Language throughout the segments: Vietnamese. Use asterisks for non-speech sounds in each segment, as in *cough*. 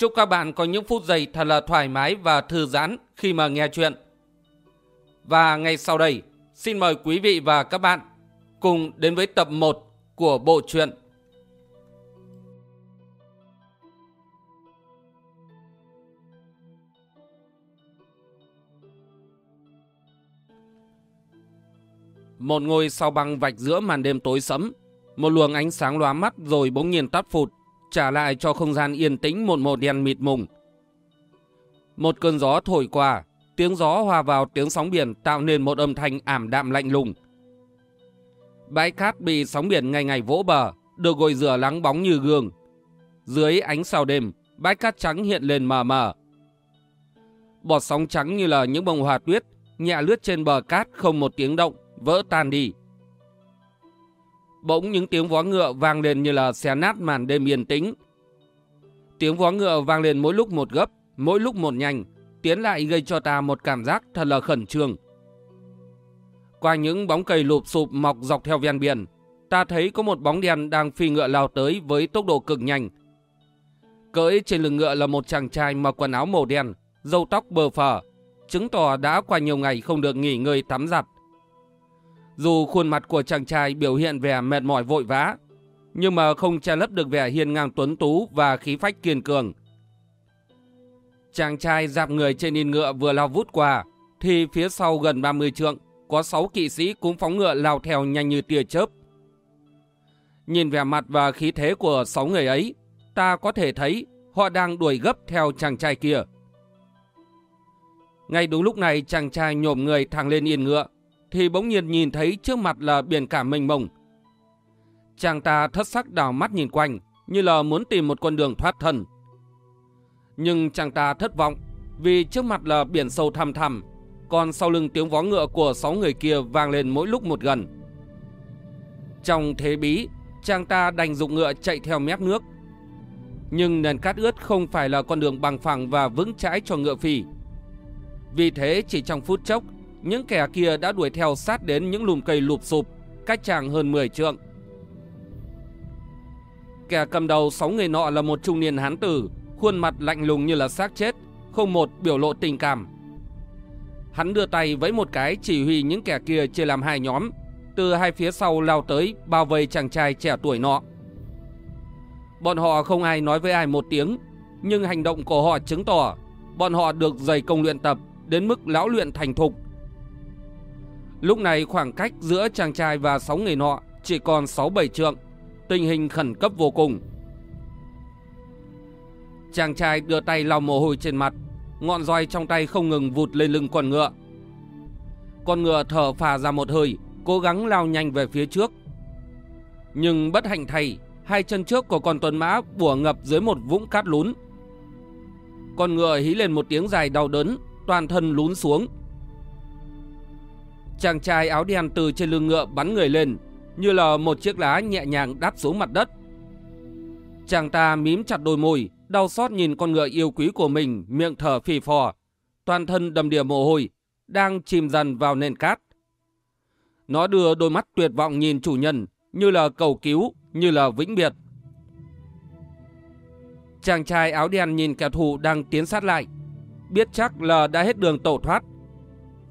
Chúc các bạn có những phút giây thật là thoải mái và thư giãn khi mà nghe chuyện. Và ngay sau đây, xin mời quý vị và các bạn cùng đến với tập 1 của bộ truyện. Một ngôi sao băng vạch giữa màn đêm tối sẫm, một luồng ánh sáng lóa mắt rồi bỗng nhiên tắt phụt trả lại cho không gian yên tĩnh một màu đen mịt mùng. Một cơn gió thổi qua, tiếng gió hòa vào tiếng sóng biển tạo nên một âm thanh ảm đạm lạnh lùng. Bãi cát bị sóng biển ngày ngày vỗ bờ, được gội rửa lắng bóng như gương. Dưới ánh sao đêm, bãi cát trắng hiện lên mờ mờ. Bọt sóng trắng như là những bông hoa tuyết, nhẹ lướt trên bờ cát không một tiếng động, vỡ tan đi. Bỗng những tiếng vó ngựa vang lên như là xé nát màn đêm yên tĩnh. Tiếng vó ngựa vang lên mỗi lúc một gấp, mỗi lúc một nhanh, tiến lại gây cho ta một cảm giác thật là khẩn trương. Qua những bóng cây lụp sụp mọc dọc theo ven biển, ta thấy có một bóng đen đang phi ngựa lao tới với tốc độ cực nhanh. Cưỡi trên lưng ngựa là một chàng trai mặc quần áo màu đen, râu tóc bờ phờ, chứng tỏ đã qua nhiều ngày không được nghỉ ngơi tắm giặt. Dù khuôn mặt của chàng trai biểu hiện vẻ mệt mỏi vội vã, nhưng mà không che lấp được vẻ hiền ngang tuấn tú và khí phách kiên cường. Chàng trai dạp người trên yên ngựa vừa lao vút qua, thì phía sau gần 30 trượng, có 6 kỵ sĩ cũng phóng ngựa lao theo nhanh như tia chớp. Nhìn vẻ mặt và khí thế của 6 người ấy, ta có thể thấy họ đang đuổi gấp theo chàng trai kia. Ngay đúng lúc này chàng trai nhổm người thẳng lên yên ngựa, thì bỗng nhiên nhìn thấy trước mặt là biển cả mênh mông. Chàng ta thất sắc đào mắt nhìn quanh, như là muốn tìm một con đường thoát thân. Nhưng chàng ta thất vọng, vì trước mặt là biển sâu thăm thẳm, còn sau lưng tiếng vó ngựa của sáu người kia vang lên mỗi lúc một gần. Trong thế bí, chàng ta đành dụng ngựa chạy theo mép nước. Nhưng nền cát ướt không phải là con đường bằng phẳng và vững chãi cho ngựa phi. Vì thế chỉ trong phút chốc, những kẻ kia đã đuổi theo sát đến những lùm cây lụp sụp, cách chàng hơn 10 trượng. Kẻ cầm đầu sáu người nọ là một trung niên hán tử, khuôn mặt lạnh lùng như là xác chết, không một biểu lộ tình cảm. Hắn đưa tay với một cái chỉ huy những kẻ kia chia làm hai nhóm, từ hai phía sau lao tới bao vây chàng trai trẻ tuổi nọ. Bọn họ không ai nói với ai một tiếng, nhưng hành động của họ chứng tỏ bọn họ được dày công luyện tập đến mức lão luyện thành thục Lúc này khoảng cách giữa chàng trai và sáu người nọ chỉ còn 6-7 trượng, tình hình khẩn cấp vô cùng. Chàng trai đưa tay lau mồ hôi trên mặt, ngọn roi trong tay không ngừng vụt lên lưng con ngựa. Con ngựa thở phà ra một hơi, cố gắng lao nhanh về phía trước. Nhưng bất hạnh thay, hai chân trước của con tuần mã bùa ngập dưới một vũng cát lún. Con ngựa hí lên một tiếng dài đau đớn, toàn thân lún xuống, Chàng trai áo đen từ trên lưng ngựa bắn người lên, như là một chiếc lá nhẹ nhàng đáp xuống mặt đất. Chàng ta mím chặt đôi môi, đau xót nhìn con ngựa yêu quý của mình, miệng thở phì phò, toàn thân đầm đìa mồ hôi, đang chìm dần vào nền cát. Nó đưa đôi mắt tuyệt vọng nhìn chủ nhân, như là cầu cứu, như là vĩnh biệt. Chàng trai áo đen nhìn kẻ thù đang tiến sát lại, biết chắc là đã hết đường tẩu thoát,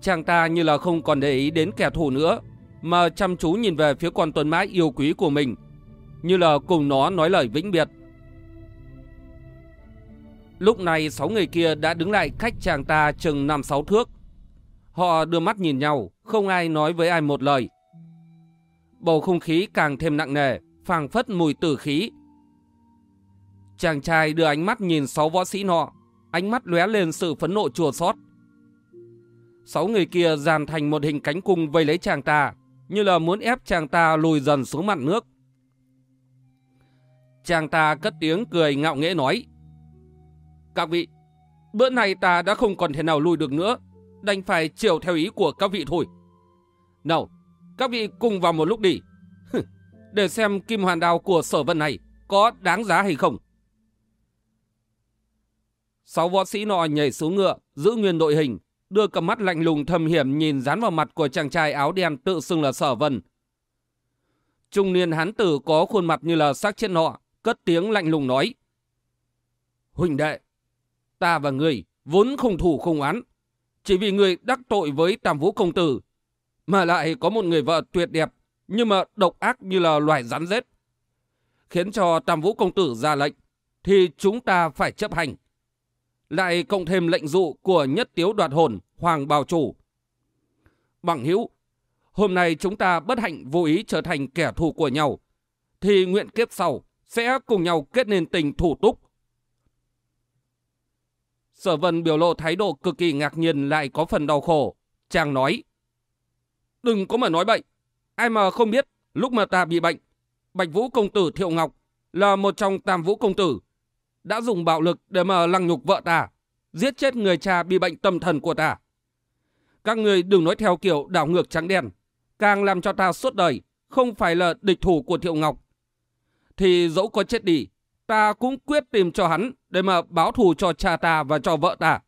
Chàng ta như là không còn để ý đến kẻ thù nữa, mà chăm chú nhìn về phía con tuần mã yêu quý của mình, như là cùng nó nói lời vĩnh biệt. Lúc này sáu người kia đã đứng lại cách chàng ta chừng năm sáu thước. Họ đưa mắt nhìn nhau, không ai nói với ai một lời. Bầu không khí càng thêm nặng nề, phảng phất mùi tử khí. Chàng trai đưa ánh mắt nhìn sáu võ sĩ nọ, ánh mắt lóe lên sự phẫn nộ chùa xót. Sáu người kia dàn thành một hình cánh cung vây lấy chàng ta, như là muốn ép chàng ta lùi dần xuống mặt nước. Chàng ta cất tiếng cười ngạo nghễ nói. Các vị, Bữa nay ta đã không còn thể nào lùi được nữa, đành phải chiều theo ý của các vị thôi. Nào, các vị cùng vào một lúc đi, *laughs* để xem kim hoàn đào của sở vân này có đáng giá hay không. Sáu võ sĩ nọ nhảy xuống ngựa, giữ nguyên đội hình, đưa cặp mắt lạnh lùng thầm hiểm nhìn dán vào mặt của chàng trai áo đen tự xưng là sở vân. Trung niên hán tử có khuôn mặt như là xác chết nọ, cất tiếng lạnh lùng nói. Huỳnh đệ, ta và người vốn không thủ không án, chỉ vì người đắc tội với Tam Vũ Công Tử, mà lại có một người vợ tuyệt đẹp, nhưng mà độc ác như là loài rắn rết. Khiến cho Tam Vũ Công Tử ra lệnh, thì chúng ta phải chấp hành. Lại cộng thêm lệnh dụ của nhất tiếu đoạt hồn, Hoàng Bào Chủ. Bằng hữu, hôm nay chúng ta bất hạnh vô ý trở thành kẻ thù của nhau, thì nguyện kiếp sau sẽ cùng nhau kết nên tình thủ túc. Sở vân biểu lộ thái độ cực kỳ ngạc nhiên lại có phần đau khổ. Chàng nói, đừng có mà nói bệnh. Ai mà không biết, lúc mà ta bị bệnh, Bạch Vũ Công Tử Thiệu Ngọc là một trong tam vũ công tử, đã dùng bạo lực để mà lăng nhục vợ ta, giết chết người cha bị bệnh tâm thần của ta. Các người đừng nói theo kiểu đảo ngược trắng đen, càng làm cho ta suốt đời không phải là địch thủ của Thiệu Ngọc. Thì dẫu có chết đi, ta cũng quyết tìm cho hắn để mà báo thù cho cha ta và cho vợ ta.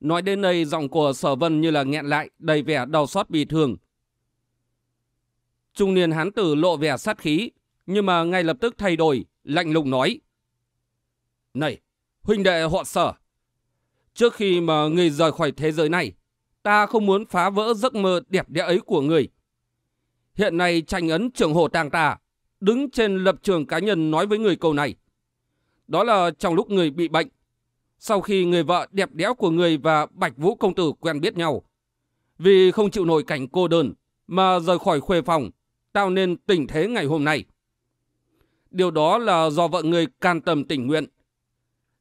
Nói đến đây giọng của sở vân như là nghẹn lại, đầy vẻ đau xót bị thương. Trung niên hán tử lộ vẻ sát khí, nhưng mà ngay lập tức thay đổi, lạnh lùng nói. Này, huynh đệ họ sở, trước khi mà người rời khỏi thế giới này, ta không muốn phá vỡ giấc mơ đẹp đẽ ấy của người. Hiện nay tranh ấn trưởng hồ tàng ta, đứng trên lập trường cá nhân nói với người câu này. Đó là trong lúc người bị bệnh, sau khi người vợ đẹp đẽ của người và Bạch Vũ Công Tử quen biết nhau. Vì không chịu nổi cảnh cô đơn mà rời khỏi khuê phòng, tạo nên tình thế ngày hôm nay. Điều đó là do vợ người can tâm tình nguyện.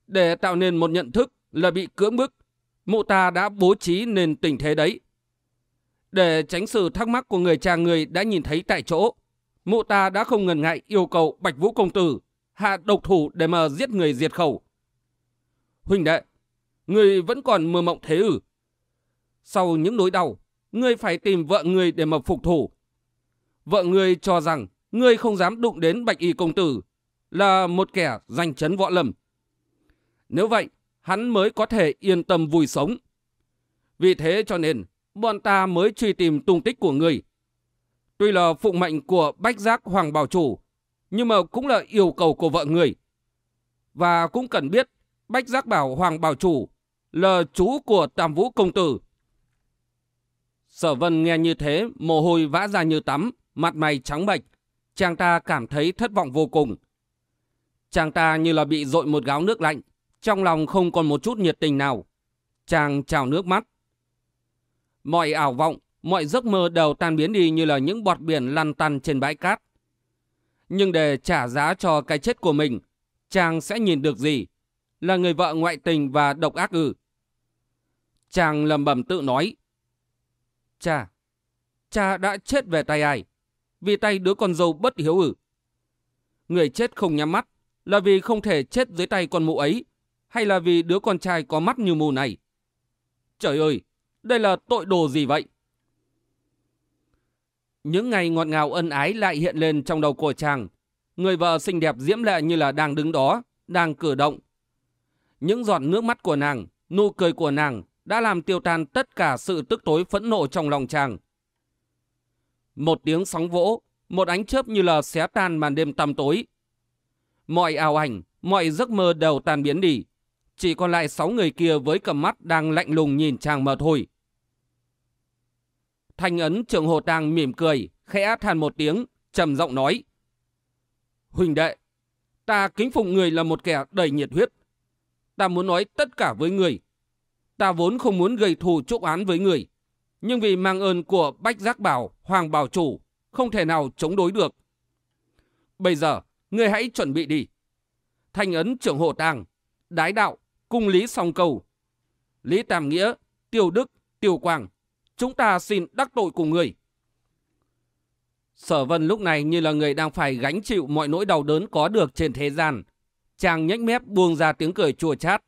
Để tạo nên một nhận thức là bị cưỡng bức, mụ ta đã bố trí nên tình thế đấy. Để tránh sự thắc mắc của người cha người đã nhìn thấy tại chỗ, mụ ta đã không ngần ngại yêu cầu Bạch Vũ Công Tử hạ độc thủ để mà giết người diệt khẩu. Huynh đệ, người vẫn còn mơ mộng thế ư? Sau những nỗi đau, ngươi phải tìm vợ người để mà phục thủ. Vợ người cho rằng ngươi không dám đụng đến Bạch Y Công Tử là một kẻ danh chấn võ lâm. Nếu vậy, hắn mới có thể yên tâm vui sống. Vì thế cho nên, bọn ta mới truy tìm tung tích của người. Tuy là phụng mệnh của Bách Giác Hoàng Bảo Chủ, nhưng mà cũng là yêu cầu của vợ người. Và cũng cần biết Bách Giác bảo Hoàng Bảo Chủ là chú của Tam Vũ Công Tử. Sở Vân nghe như thế, mồ hôi vã ra như tắm, mặt mày trắng bệch. Chàng ta cảm thấy thất vọng vô cùng. Chàng ta như là bị dội một gáo nước lạnh, trong lòng không còn một chút nhiệt tình nào. Chàng trào nước mắt. Mọi ảo vọng, mọi giấc mơ đều tan biến đi như là những bọt biển lăn tăn trên bãi cát. Nhưng để trả giá cho cái chết của mình, chàng sẽ nhìn được gì? Là người vợ ngoại tình và độc ác ư? Chàng lầm bầm tự nói. Cha, cha đã chết về tay ai? Vì tay đứa con dâu bất hiếu ử Người chết không nhắm mắt là vì không thể chết dưới tay con mụ ấy hay là vì đứa con trai có mắt như mù này? Trời ơi, đây là tội đồ gì vậy? Những ngày ngọt ngào ân ái lại hiện lên trong đầu của chàng. Người vợ xinh đẹp diễm lệ như là đang đứng đó, đang cử động. Những giọt nước mắt của nàng, nụ cười của nàng đã làm tiêu tan tất cả sự tức tối phẫn nộ trong lòng chàng. Một tiếng sóng vỗ, một ánh chớp như là xé tan màn đêm tăm tối. Mọi ảo ảnh, mọi giấc mơ đều tan biến đi. Chỉ còn lại sáu người kia với cầm mắt đang lạnh lùng nhìn chàng mà thôi. Thanh ấn trưởng hồ tàng mỉm cười, khẽ than một tiếng, trầm giọng nói. Huỳnh đệ, ta kính phụng người là một kẻ đầy nhiệt huyết. Ta muốn nói tất cả với người. Ta vốn không muốn gây thù chúc án với người. Nhưng vì mang ơn của Bách Giác Bảo, Hoàng Bảo Chủ, không thể nào chống đối được. Bây giờ, người hãy chuẩn bị đi. Thanh ấn trưởng hộ tàng, đái đạo, cung lý song cầu. Lý Tam Nghĩa, Tiêu Đức, Tiêu Quang, chúng ta xin đắc tội cùng người. Sở vân lúc này như là người đang phải gánh chịu mọi nỗi đau đớn có được trên thế gian. Chàng nhếch mép buông ra tiếng cười chua chát.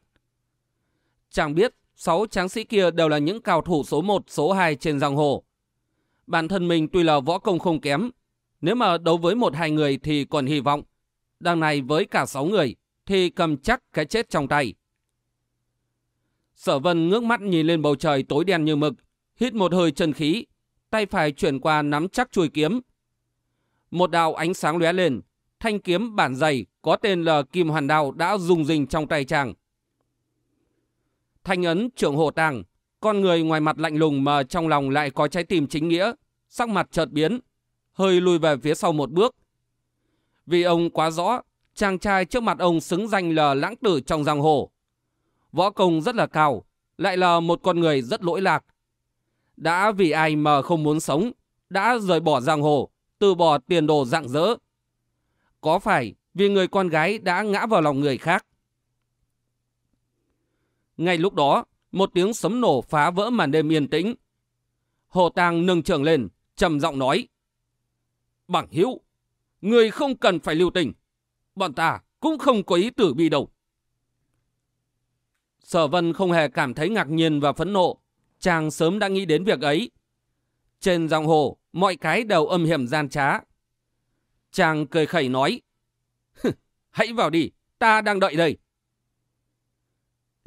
Chàng biết sáu tráng sĩ kia đều là những cao thủ số 1, số 2 trên giang hồ. Bản thân mình tuy là võ công không kém, nếu mà đấu với một hai người thì còn hy vọng. Đằng này với cả sáu người thì cầm chắc cái chết trong tay. Sở vân ngước mắt nhìn lên bầu trời tối đen như mực, hít một hơi chân khí, tay phải chuyển qua nắm chắc chuôi kiếm. Một đạo ánh sáng lóe lên, thanh kiếm bản dày có tên là Kim Hoàn Đao đã rung rình trong tay chàng. Thanh ấn trưởng hộ tàng, con người ngoài mặt lạnh lùng mà trong lòng lại có trái tim chính nghĩa, sắc mặt chợt biến, hơi lùi về phía sau một bước. Vì ông quá rõ, chàng trai trước mặt ông xứng danh là lãng tử trong giang hồ. Võ công rất là cao, lại là một con người rất lỗi lạc. Đã vì ai mà không muốn sống, đã rời bỏ giang hồ, từ bỏ tiền đồ dạng dỡ. Có phải vì người con gái đã ngã vào lòng người khác? Ngay lúc đó, một tiếng sấm nổ phá vỡ màn đêm yên tĩnh. Hồ Tàng nâng trường lên, trầm giọng nói. Bằng hữu, người không cần phải lưu tình. Bọn ta cũng không có ý tử bi đâu. Sở Vân không hề cảm thấy ngạc nhiên và phẫn nộ. Chàng sớm đã nghĩ đến việc ấy. Trên dòng hồ, mọi cái đều âm hiểm gian trá. Chàng cười khẩy nói. Hãy vào đi, ta đang đợi đây.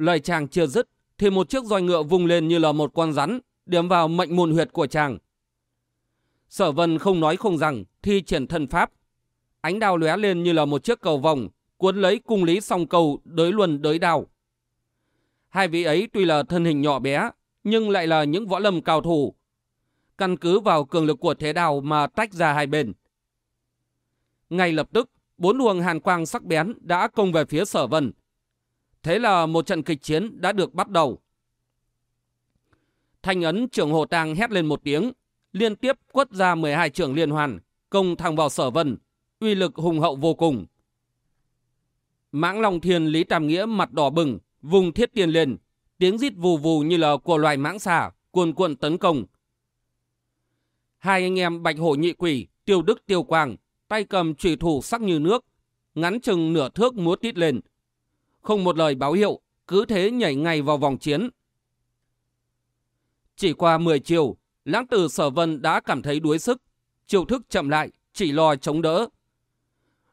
Lời chàng chưa dứt, thì một chiếc roi ngựa vùng lên như là một con rắn, điểm vào mệnh môn huyệt của chàng. Sở vân không nói không rằng, thi triển thân pháp. Ánh đao lóe lên như là một chiếc cầu vòng, cuốn lấy cung lý song cầu, đới luân đới đao. Hai vị ấy tuy là thân hình nhỏ bé, nhưng lại là những võ lâm cao thủ. Căn cứ vào cường lực của thế đao mà tách ra hai bên. Ngay lập tức, bốn luồng hàn quang sắc bén đã công về phía sở vân. Thế là một trận kịch chiến đã được bắt đầu. Thanh ấn trưởng hồ tàng hét lên một tiếng, liên tiếp quất ra 12 trưởng liên hoàn, công thẳng vào sở vân, uy lực hùng hậu vô cùng. Mãng Long Thiên Lý Tam Nghĩa mặt đỏ bừng, vùng thiết tiền lên, tiếng rít vù vù như là của loài mãng xà, cuồn cuộn tấn công. Hai anh em Bạch Hổ Nhị Quỷ, Tiêu Đức Tiêu Quang, tay cầm trùy thủ sắc như nước, ngắn chừng nửa thước múa tít lên. Không một lời báo hiệu, cứ thế nhảy ngay vào vòng chiến. Chỉ qua 10 chiều, lãng tử sở vân đã cảm thấy đuối sức, chiều thức chậm lại, chỉ lo chống đỡ.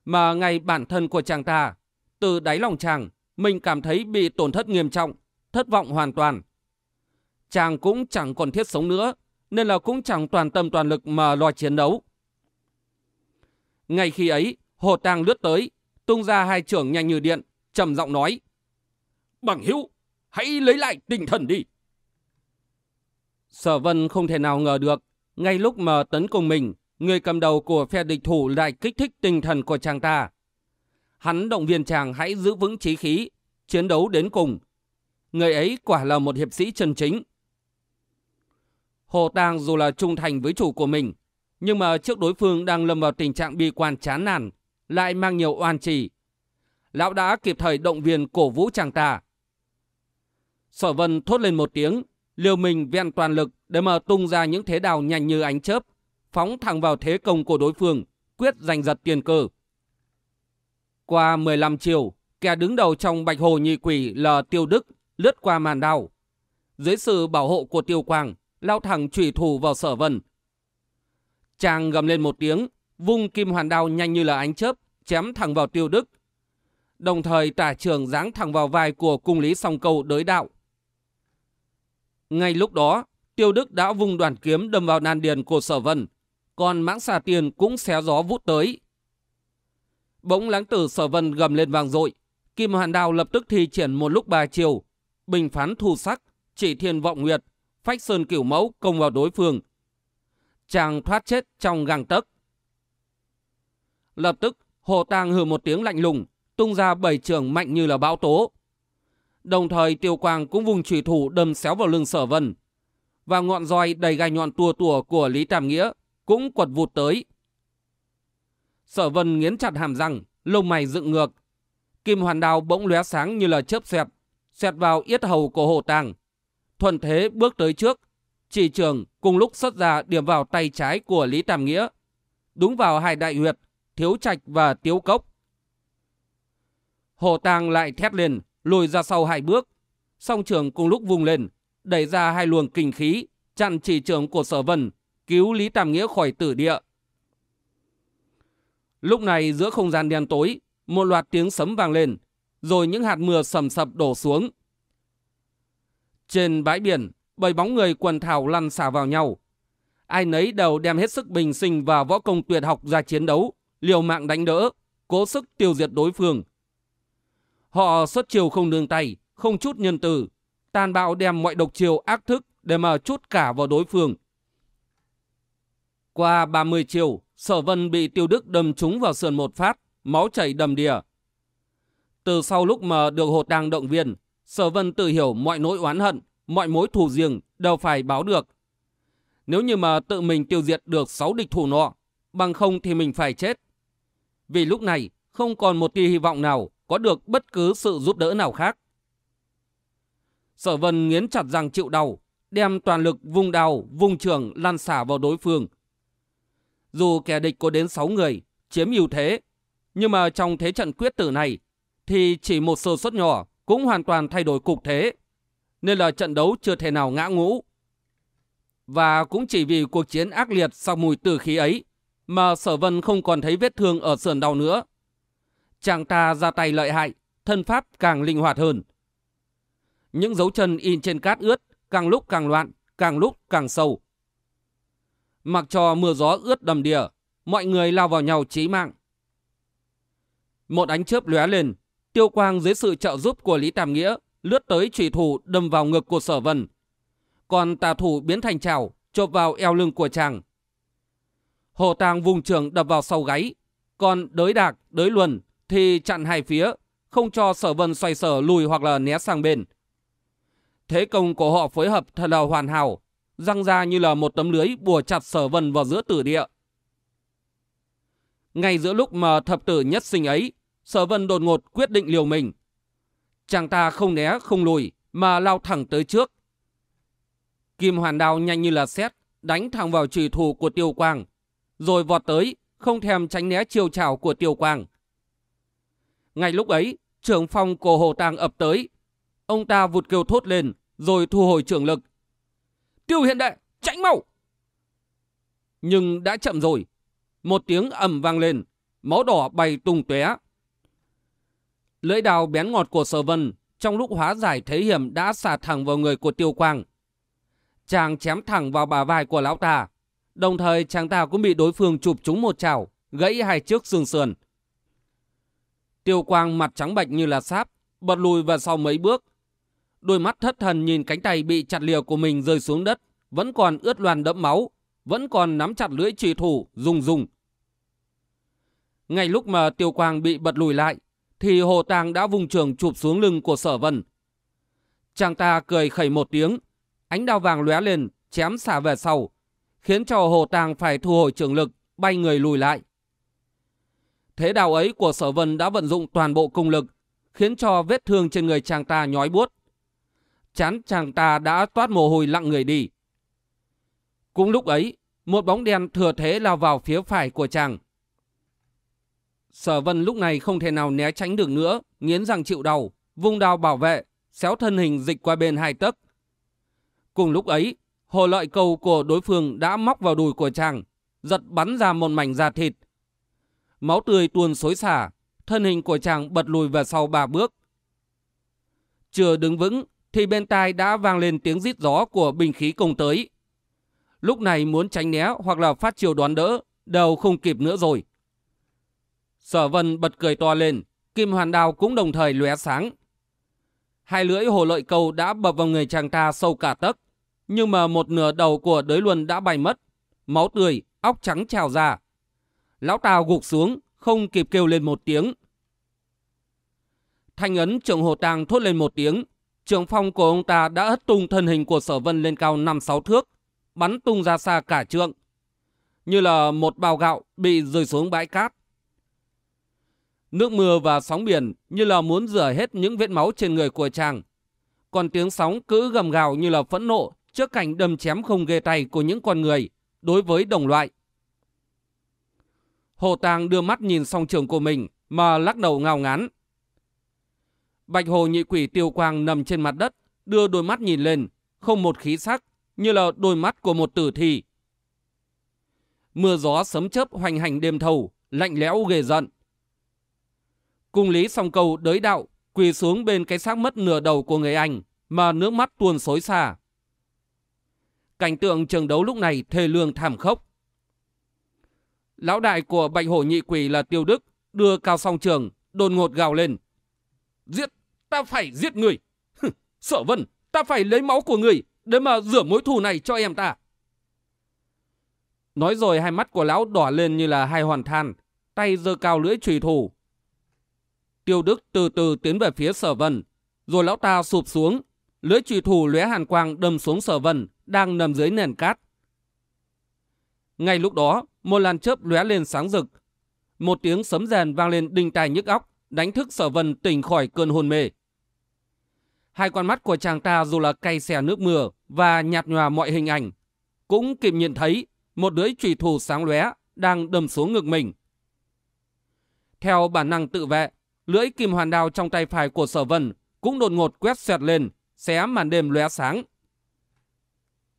Mà ngay bản thân của chàng ta, từ đáy lòng chàng, mình cảm thấy bị tổn thất nghiêm trọng, thất vọng hoàn toàn. Chàng cũng chẳng còn thiết sống nữa, nên là cũng chẳng toàn tâm toàn lực mà lo chiến đấu. Ngay khi ấy, Hồ Tàng lướt tới, tung ra hai trưởng nhanh như điện, trầm giọng nói. Bằng hữu, hãy lấy lại tinh thần đi. Sở Vân không thể nào ngờ được, ngay lúc mà tấn công mình, người cầm đầu của phe địch thủ lại kích thích tinh thần của chàng ta. Hắn động viên chàng hãy giữ vững trí khí, chiến đấu đến cùng. Người ấy quả là một hiệp sĩ chân chính. Hồ Tàng dù là trung thành với chủ của mình, nhưng mà trước đối phương đang lâm vào tình trạng bi quan chán nản, lại mang nhiều oan trì. Lão đã kịp thời động viên cổ vũ chàng ta. Sở vân thốt lên một tiếng, liều mình vẹn toàn lực để mà tung ra những thế đào nhanh như ánh chớp, phóng thẳng vào thế công của đối phương, quyết giành giật tiền cơ. Qua 15 chiều, kẻ đứng đầu trong bạch hồ nhị quỷ là Tiêu Đức lướt qua màn đao. Dưới sự bảo hộ của Tiêu Quang, lao thẳng trùy thủ vào sở vân. Chàng gầm lên một tiếng, vung kim hoàn đao nhanh như là ánh chớp, chém thẳng vào Tiêu Đức. Đồng thời tả trường giáng thẳng vào vai của cung lý song câu đới đạo. Ngay lúc đó, Tiêu Đức đã vung đoàn kiếm đâm vào nan điền của sở vân, còn mãng xà tiền cũng xé gió vút tới. Bỗng lãng tử sở vân gầm lên vang dội Kim hoàn đào lập tức thi triển một lúc ba chiều, bình phán thu sắc, chỉ thiên vọng nguyệt, phách sơn cửu mẫu công vào đối phương. Chàng thoát chết trong găng tấc. Lập tức, Hồ Tàng hừ một tiếng lạnh lùng, tung ra bảy trường mạnh như là bão tố. Đồng thời Tiêu Quang cũng vùng trùy thủ đâm xéo vào lưng sở vân. Và ngọn roi đầy gai nhọn tua tùa của Lý Tam Nghĩa cũng quật vụt tới. Sở vân nghiến chặt hàm răng, lông mày dựng ngược. Kim hoàn đao bỗng lóe sáng như là chớp xẹt, xẹt vào yết hầu của Hồ Tàng. Thuận thế bước tới trước, chỉ trường cùng lúc xuất ra điểm vào tay trái của Lý Tam Nghĩa. Đúng vào hai đại huyệt, thiếu trạch và tiếu cốc. Hồ Tàng lại thét lên, lùi ra sau hai bước. Song trường cùng lúc vùng lên, đẩy ra hai luồng kinh khí, chặn chỉ trường của sở vân, cứu Lý Tam Nghĩa khỏi tử địa. Lúc này giữa không gian đen tối, một loạt tiếng sấm vang lên, rồi những hạt mưa sầm sập đổ xuống. Trên bãi biển, bầy bóng người quần thảo lăn xả vào nhau. Ai nấy đều đem hết sức bình sinh và võ công tuyệt học ra chiến đấu, liều mạng đánh đỡ, cố sức tiêu diệt đối phương. Họ xuất chiều không nương tay, không chút nhân từ, tàn bạo đem mọi độc chiều ác thức để mà chút cả vào đối phương. Qua 30 chiều, sở vân bị tiêu đức đâm trúng vào sườn một phát, máu chảy đầm đìa. Từ sau lúc mà được hột đang động viên, sở vân tự hiểu mọi nỗi oán hận, mọi mối thù riêng đều phải báo được. Nếu như mà tự mình tiêu diệt được 6 địch thủ nọ, bằng không thì mình phải chết. Vì lúc này không còn một tia hy vọng nào có được bất cứ sự giúp đỡ nào khác. Sở vân nghiến chặt răng chịu đau, đem toàn lực vùng đào, vùng trường lan xả vào đối phương. Dù kẻ địch có đến 6 người, chiếm ưu thế, nhưng mà trong thế trận quyết tử này, thì chỉ một sơ suất nhỏ cũng hoàn toàn thay đổi cục thế, nên là trận đấu chưa thể nào ngã ngũ. Và cũng chỉ vì cuộc chiến ác liệt sau mùi tử khí ấy, mà sở vân không còn thấy vết thương ở sườn đau nữa. Chàng ta ra tay lợi hại, thân pháp càng linh hoạt hơn. Những dấu chân in trên cát ướt càng lúc càng loạn, càng lúc càng sâu. Mặc cho mưa gió ướt đầm đìa, mọi người lao vào nhau chí mạng. Một ánh chớp lóe lên, tiêu quang dưới sự trợ giúp của Lý Tam Nghĩa lướt tới trùy thủ đâm vào ngực của sở vân. Còn tà thủ biến thành trào, chộp vào eo lưng của chàng. Hồ Tàng vùng trường đập vào sau gáy, còn đới đạc, đới luân thì chặn hai phía, không cho sở vân xoay sở lùi hoặc là né sang bên. Thế công của họ phối hợp thật là hoàn hảo, răng ra như là một tấm lưới bùa chặt sở vân vào giữa tử địa. Ngay giữa lúc mà thập tử nhất sinh ấy, sở vân đột ngột quyết định liều mình. Chàng ta không né không lùi mà lao thẳng tới trước. Kim hoàn đao nhanh như là xét, đánh thẳng vào trùy thủ của tiêu quang, rồi vọt tới, không thèm tránh né chiêu trào của tiêu quang. Ngay lúc ấy, trưởng phong của hồ tàng ập tới. Ông ta vụt kêu thốt lên, rồi thu hồi trưởng lực. Tiêu hiện đệ, tránh mau! Nhưng đã chậm rồi. Một tiếng ầm vang lên, máu đỏ bay tung tóe. Lưỡi đào bén ngọt của sở vân trong lúc hóa giải thế hiểm đã xả thẳng vào người của tiêu quang. Chàng chém thẳng vào bà vai của lão ta. Đồng thời chàng ta cũng bị đối phương chụp trúng một chảo, gãy hai chiếc xương sườn. Tiêu quang mặt trắng bệch như là sáp, bật lùi vào sau mấy bước. Đôi mắt thất thần nhìn cánh tay bị chặt lìa của mình rơi xuống đất, vẫn còn ướt loàn đẫm máu, vẫn còn nắm chặt lưỡi trùy thủ, rung rung. Ngay lúc mà tiêu quang bị bật lùi lại, thì hồ tàng đã vùng trường chụp xuống lưng của sở vân. Chàng ta cười khẩy một tiếng, ánh đao vàng lóe lên, chém xả về sau, khiến cho hồ tàng phải thu hồi trường lực, bay người lùi lại. Thế đào ấy của sở vân đã vận dụng toàn bộ công lực, khiến cho vết thương trên người chàng ta nhói buốt. Chán chàng ta đã toát mồ hôi lặng người đi. Cũng lúc ấy, một bóng đen thừa thế lao vào phía phải của chàng. Sở vân lúc này không thể nào né tránh được nữa, nghiến răng chịu đau, vung đao bảo vệ, xéo thân hình dịch qua bên hai tấc. Cùng lúc ấy, hồ lợi cầu của đối phương đã móc vào đùi của chàng, giật bắn ra một mảnh da thịt. Máu tươi tuôn xối xả, thân hình của chàng bật lùi về sau ba bước. Chưa đứng vững, thì bên tai đã vang lên tiếng rít gió của binh khí công tới. Lúc này muốn tránh né hoặc là phát chiều đoán đỡ, đều không kịp nữa rồi. Sở vân bật cười to lên, kim hoàn đao cũng đồng thời lóe sáng. Hai lưỡi hồ lợi cầu đã bập vào người chàng ta sâu cả tấc, nhưng mà một nửa đầu của đới luân đã bay mất, máu tươi, óc trắng trào ra. Lão ta gục xuống, không kịp kêu lên một tiếng. Thanh ấn trưởng hồ tàng thốt lên một tiếng, trường phong của ông ta đã hất tung thân hình của sở vân lên cao 5-6 thước, bắn tung ra xa cả trượng. Như là một bao gạo bị rơi xuống bãi cát. Nước mưa và sóng biển như là muốn rửa hết những vết máu trên người của chàng. Còn tiếng sóng cứ gầm gào như là phẫn nộ trước cảnh đâm chém không ghê tay của những con người đối với đồng loại. Hồ Tàng đưa mắt nhìn song trường của mình mà lắc đầu ngao ngán. Bạch hồ nhị quỷ tiêu quang nằm trên mặt đất, đưa đôi mắt nhìn lên, không một khí sắc, như là đôi mắt của một tử thi. Mưa gió sấm chớp hoành hành đêm thâu, lạnh lẽo ghê giận. Cung lý song cầu đới đạo, quỳ xuống bên cái xác mất nửa đầu của người anh, mà nước mắt tuôn xối xa. Cảnh tượng trường đấu lúc này thê lương thảm khốc. Lão đại của bạch hổ nhị quỷ là tiêu đức, đưa cao song trường, đồn ngột gào lên. Giết, ta phải giết người. Sở vân, ta phải lấy máu của người để mà rửa mối thù này cho em ta. Nói rồi hai mắt của lão đỏ lên như là hai hoàn than, tay giơ cao lưỡi trùy thủ. Tiêu Đức từ từ tiến về phía sở vân, rồi lão ta sụp xuống, lưỡi trùy thủ lóe hàn quang đâm xuống sở vân, đang nằm dưới nền cát. Ngay lúc đó, một làn chớp lóe lên sáng rực. Một tiếng sấm rèn vang lên đinh tai nhức óc, đánh thức sở vân tỉnh khỏi cơn hôn mê. Hai con mắt của chàng ta dù là cay xè nước mưa và nhạt nhòa mọi hình ảnh, cũng kịp nhìn thấy một lưỡi trùy thủ sáng lóe đang đâm xuống ngực mình. Theo bản năng tự vệ, lưỡi kim hoàn đao trong tay phải của sở vân cũng đột ngột quét xoẹt lên, xé màn đêm lóe sáng.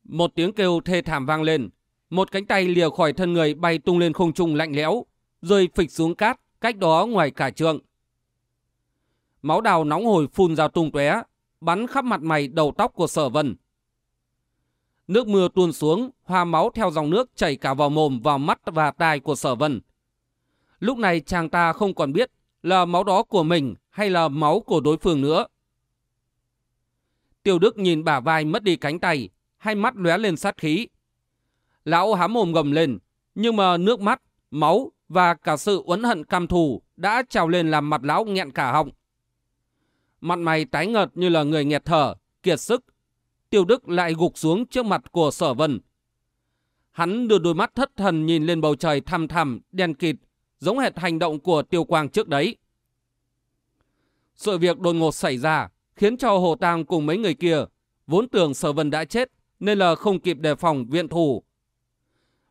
Một tiếng kêu thê thảm vang lên, một cánh tay lìa khỏi thân người bay tung lên không trung lạnh lẽo, rơi phịch xuống cát, cách đó ngoài cả trượng. Máu đào nóng hổi phun ra tung tóe, bắn khắp mặt mày đầu tóc của sở vân. Nước mưa tuôn xuống, hoa máu theo dòng nước chảy cả vào mồm, vào mắt và tai của sở vân. Lúc này chàng ta không còn biết là máu đó của mình hay là máu của đối phương nữa. Tiêu Đức nhìn bả vai mất đi cánh tay, hai mắt lóe lên sát khí. Lão há mồm gầm lên, nhưng mà nước mắt, máu và cả sự uấn hận cam thù đã trào lên làm mặt lão nghẹn cả họng. Mặt mày tái ngợt như là người nghẹt thở, kiệt sức. Tiêu Đức lại gục xuống trước mặt của sở vân. Hắn đưa đôi mắt thất thần nhìn lên bầu trời thăm thẳm, đen kịt, giống hệt hành động của tiêu quang trước đấy. Sự việc đột ngột xảy ra, khiến cho Hồ tàng cùng mấy người kia, vốn tưởng sở vân đã chết, nên là không kịp đề phòng viện thủ.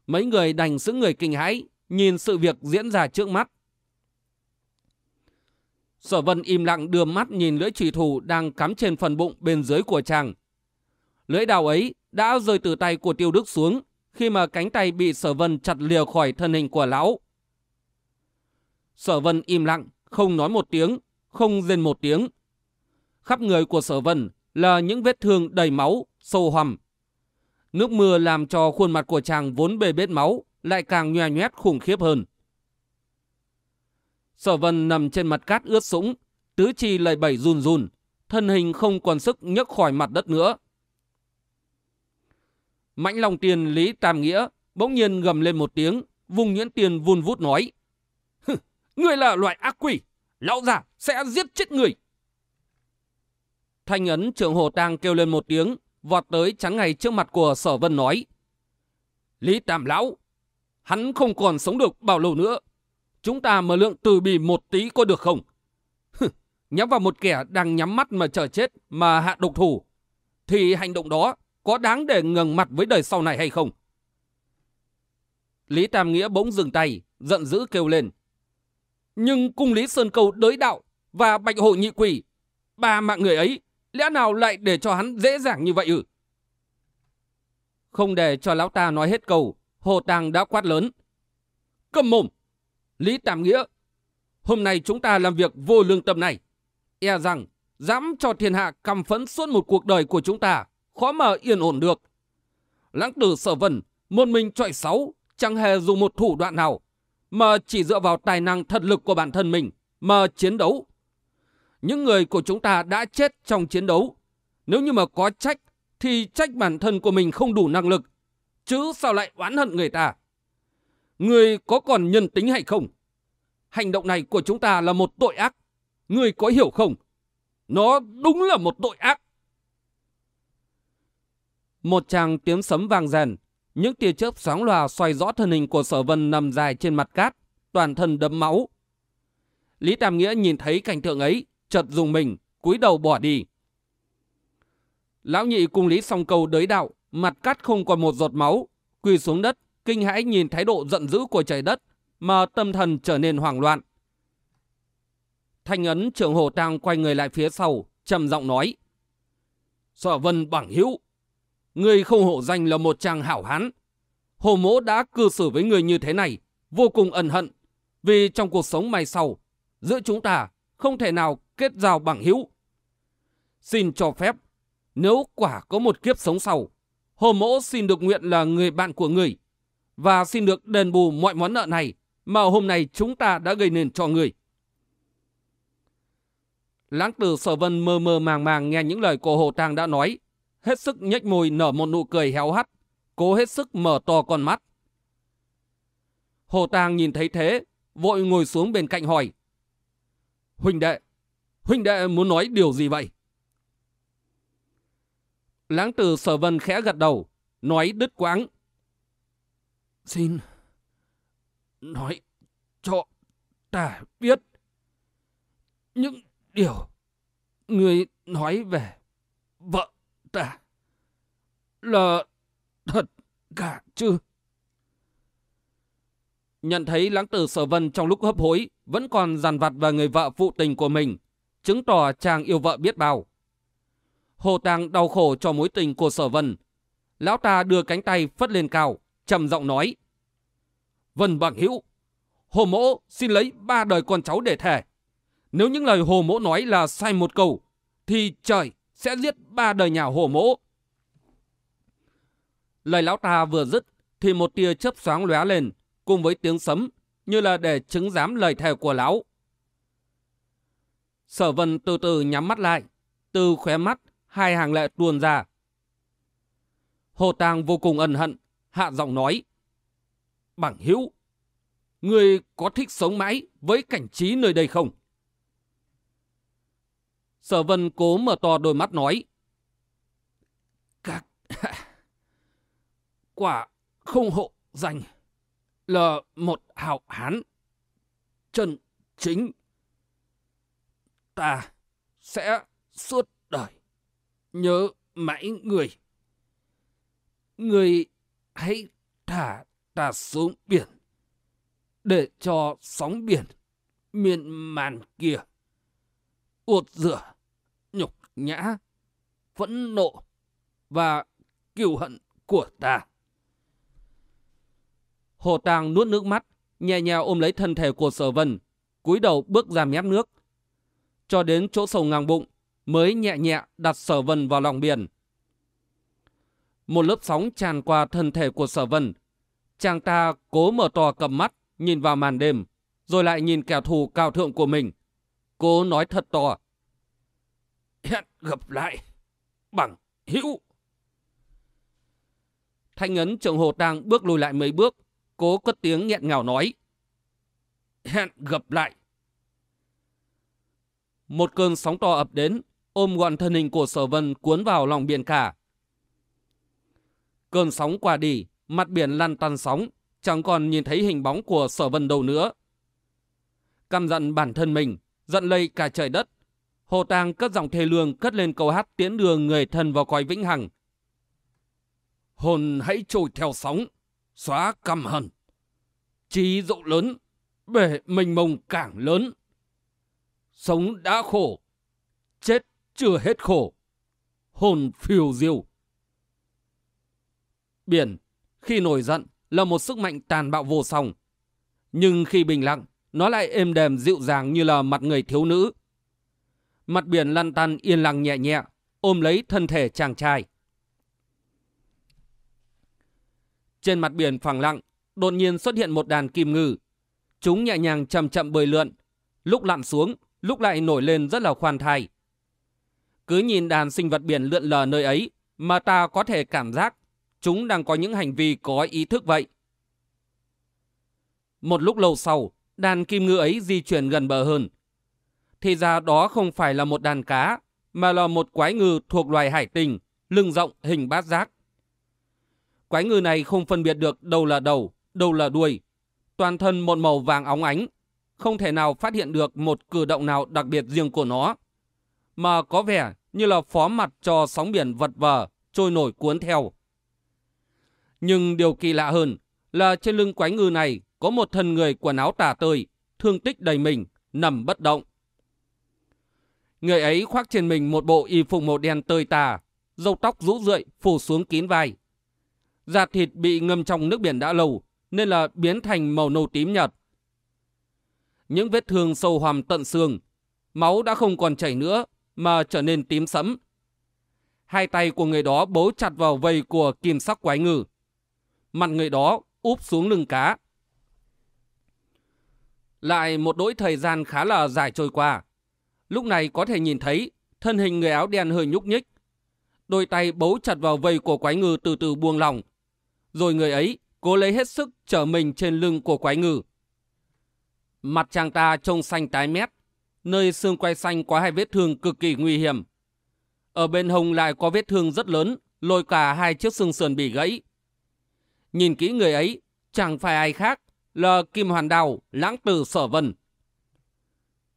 Mấy người đành giữ người kinh hãi, nhìn sự việc diễn ra trước mắt. Sở vân im lặng đưa mắt nhìn lưỡi trùy thủ đang cắm trên phần bụng bên dưới của chàng. Lưỡi đào ấy đã rơi từ tay của tiêu đức xuống khi mà cánh tay bị sở vân chặt lìa khỏi thân hình của lão. Sở vân im lặng, không nói một tiếng, không rên một tiếng. Khắp người của sở vân là những vết thương đầy máu, sâu hoằm. Nước mưa làm cho khuôn mặt của chàng vốn bề bết máu, lại càng nhòe nhoét khủng khiếp hơn. Sở vân nằm trên mặt cát ướt sũng, tứ chi lầy bẩy run run, thân hình không còn sức nhấc khỏi mặt đất nữa. Mãnh Long Tiền Lý Tam Nghĩa bỗng nhiên gầm lên một tiếng, vùng nhuyễn tiền vun vút nói. "Ngươi là loại ác quỷ, lão già sẽ giết chết người. Thanh ấn trưởng hồ tang kêu lên một tiếng, vọt tới chắn ngay trước mặt của sở vân nói. Lý Tam Lão, hắn không còn sống được bao lâu nữa. Chúng ta mở lượng từ bì một tí có được không? nhắm vào một kẻ đang nhắm mắt mà chờ chết mà hạ độc thủ. Thì hành động đó có đáng để ngừng mặt với đời sau này hay không? Lý Tam Nghĩa bỗng dừng tay, giận dữ kêu lên. Nhưng cung Lý Sơn Cầu đới đạo và bạch hộ nhị quỷ, ba mạng người ấy, lẽ nào lại để cho hắn dễ dàng như vậy ư? Không để cho lão ta nói hết câu, Hồ Tàng đã quát lớn. Cầm mồm! Lý Tam Nghĩa, hôm nay chúng ta làm việc vô lương tâm này. E rằng, dám cho thiên hạ cầm phấn suốt một cuộc đời của chúng ta, khó mà yên ổn được. Lãng tử sở vần, một mình trọi sáu, chẳng hề dùng một thủ đoạn nào, mà chỉ dựa vào tài năng thật lực của bản thân mình mà chiến đấu. Những người của chúng ta đã chết trong chiến đấu. Nếu như mà có trách, thì trách bản thân của mình không đủ năng lực. Chứ sao lại oán hận người ta? Người có còn nhân tính hay không? Hành động này của chúng ta là một tội ác. Người có hiểu không? Nó đúng là một tội ác. Một tràng tiếng sấm vang rèn, những tia chớp sáng loà xoay rõ thân hình của sở vân nằm dài trên mặt cát, toàn thân đấm máu. Lý Tam Nghĩa nhìn thấy cảnh tượng ấy, chợt dùng mình, cúi đầu bỏ đi. Lão nhị cùng Lý song cầu đới đạo, mặt cắt không còn một giọt máu, quỳ xuống đất, kinh hãi nhìn thái độ giận dữ của trời đất, mà tâm thần trở nên hoảng loạn. Thanh ấn trưởng hồ tang quay người lại phía sau, trầm giọng nói. Sở vân bằng hữu Người không hổ danh là một chàng hảo hán. Hồ mỗ đã cư xử với người như thế này, vô cùng ân hận. Vì trong cuộc sống mai sau, giữa chúng ta không thể nào kết giao bằng hữu. Xin cho phép, nếu quả có một kiếp sống sau, Hồ mỗ xin được nguyện là người bạn của người và xin được đền bù mọi món nợ này mà hôm nay chúng ta đã gây nên cho người. Lãng tử sở vân mơ mơ màng màng nghe những lời của Hồ Tàng đã nói, hết sức nhếch môi nở một nụ cười héo hắt, cố hết sức mở to con mắt. Hồ Tàng nhìn thấy thế, vội ngồi xuống bên cạnh hỏi. Huynh đệ, huynh đệ muốn nói điều gì vậy? Lãng tử sở vân khẽ gật đầu, nói đứt quãng. Xin nói cho ta biết những điều người nói về vợ ta là thật cả chứ? Nhận thấy lãng tử sở vân trong lúc hấp hối vẫn còn dằn vặt vào người vợ phụ tình của mình, chứng tỏ chàng yêu vợ biết bao. Hồ Tàng đau khổ cho mối tình của sở vân. Lão ta đưa cánh tay phất lên cao, trầm giọng nói. Vân bằng hữu, hồ mỗ xin lấy ba đời con cháu để thề. Nếu những lời hồ mỗ nói là sai một câu, thì trời sẽ giết ba đời nhà hồ mỗ. Lời lão ta vừa dứt, thì một tia chớp xoáng lóe lên, cùng với tiếng sấm, như là để chứng giám lời thề của lão. Sở vân từ từ nhắm mắt lại, từ khóe mắt, hai hàng lệ tuôn ra. Hồ Tàng vô cùng ân hận, hạ giọng nói. Bằng hữu, người có thích sống mãi với cảnh trí nơi đây không? Sở vân cố mở to đôi mắt nói. Các... *laughs* Quả không hộ danh là một hào hán chân chính. Ta sẽ suốt đời nhớ mãi người. Người hãy thả ta xuống biển để cho sóng biển miên man kia uột rửa, nhục nhã, phẫn nộ và kiêu hận của ta hồ tàng nuốt nước mắt, nhẹ nhàng ôm lấy thân thể của sở vân, cúi đầu bước ra mép nước. Cho đến chỗ sầu ngang bụng, mới nhẹ nhẹ đặt sở vân vào lòng biển. Một lớp sóng tràn qua thân thể của sở vân. Chàng ta cố mở to cầm mắt, nhìn vào màn đêm, rồi lại nhìn kẻ thù cao thượng của mình. Cố nói thật to. Hẹn gặp lại, bằng hữu. Thanh ấn trưởng hồ tang bước lùi lại mấy bước cố cất tiếng nghẹn ngào nói. Hẹn gặp lại. Một cơn sóng to ập đến ôm gọn thân hình của sở vân cuốn vào lòng biển cả. Cơn sóng qua đi mặt biển lăn tăn sóng chẳng còn nhìn thấy hình bóng của sở vân đâu nữa. Căm giận bản thân mình giận lây cả trời đất. Hồ Tàng cất giọng thê lương cất lên câu hát tiễn đường người thân vào cõi vĩnh hằng. Hồn hãy trôi theo sóng, xóa căm hận. Trí rộng lớn, bể mình mông càng lớn. Sống đã khổ, chết chưa hết khổ. Hồn phiêu diêu. Biển, khi nổi giận, là một sức mạnh tàn bạo vô song. Nhưng khi bình lặng, nó lại êm đềm dịu dàng như là mặt người thiếu nữ Mặt biển lăn tăn yên lặng nhẹ nhẹ, ôm lấy thân thể chàng trai. Trên mặt biển phẳng lặng, đột nhiên xuất hiện một đàn kim ngư. Chúng nhẹ nhàng chậm chậm bơi lượn, lúc lặn xuống, lúc lại nổi lên rất là khoan thai. Cứ nhìn đàn sinh vật biển lượn lờ nơi ấy mà ta có thể cảm giác chúng đang có những hành vi có ý thức vậy. Một lúc lâu sau, đàn kim ngư ấy di chuyển gần bờ hơn, thì ra đó không phải là một đàn cá, mà là một quái ngư thuộc loài hải tình, lưng rộng hình bát giác. Quái ngư này không phân biệt được đâu là đầu, đâu là đuôi. Toàn thân một màu vàng óng ánh, không thể nào phát hiện được một cử động nào đặc biệt riêng của nó. Mà có vẻ như là phó mặt cho sóng biển vật vờ, trôi nổi cuốn theo. Nhưng điều kỳ lạ hơn là trên lưng quái ngư này có một thân người quần áo tả tơi, thương tích đầy mình, nằm bất động. Người ấy khoác trên mình một bộ y phục màu đen tơi tà, râu tóc rũ rượi phủ xuống kín vai. Da thịt bị ngâm trong nước biển đã lâu, nên là biến thành màu nâu tím nhạt Những vết thương sâu hoàm tận xương, máu đã không còn chảy nữa mà trở nên tím sẫm. Hai tay của người đó bấu chặt vào vây của kim sắc quái ngư. Mặt người đó úp xuống lưng cá. Lại một đỗi thời gian khá là dài trôi qua. Lúc này có thể nhìn thấy thân hình người áo đen hơi nhúc nhích. Đôi tay bấu chặt vào vây của quái ngư từ từ buông lỏng. Rồi người ấy cố lấy hết sức trở mình trên lưng của quái ngư. Mặt chàng ta trông xanh tái mét, nơi xương quay xanh có hai vết thương cực kỳ nguy hiểm. Ở bên hông lại có vết thương rất lớn, lôi cả hai chiếc xương sườn bị gãy. Nhìn kỹ người ấy, chẳng phải ai khác là Kim Hoàn Đào, lãng tử sở vân.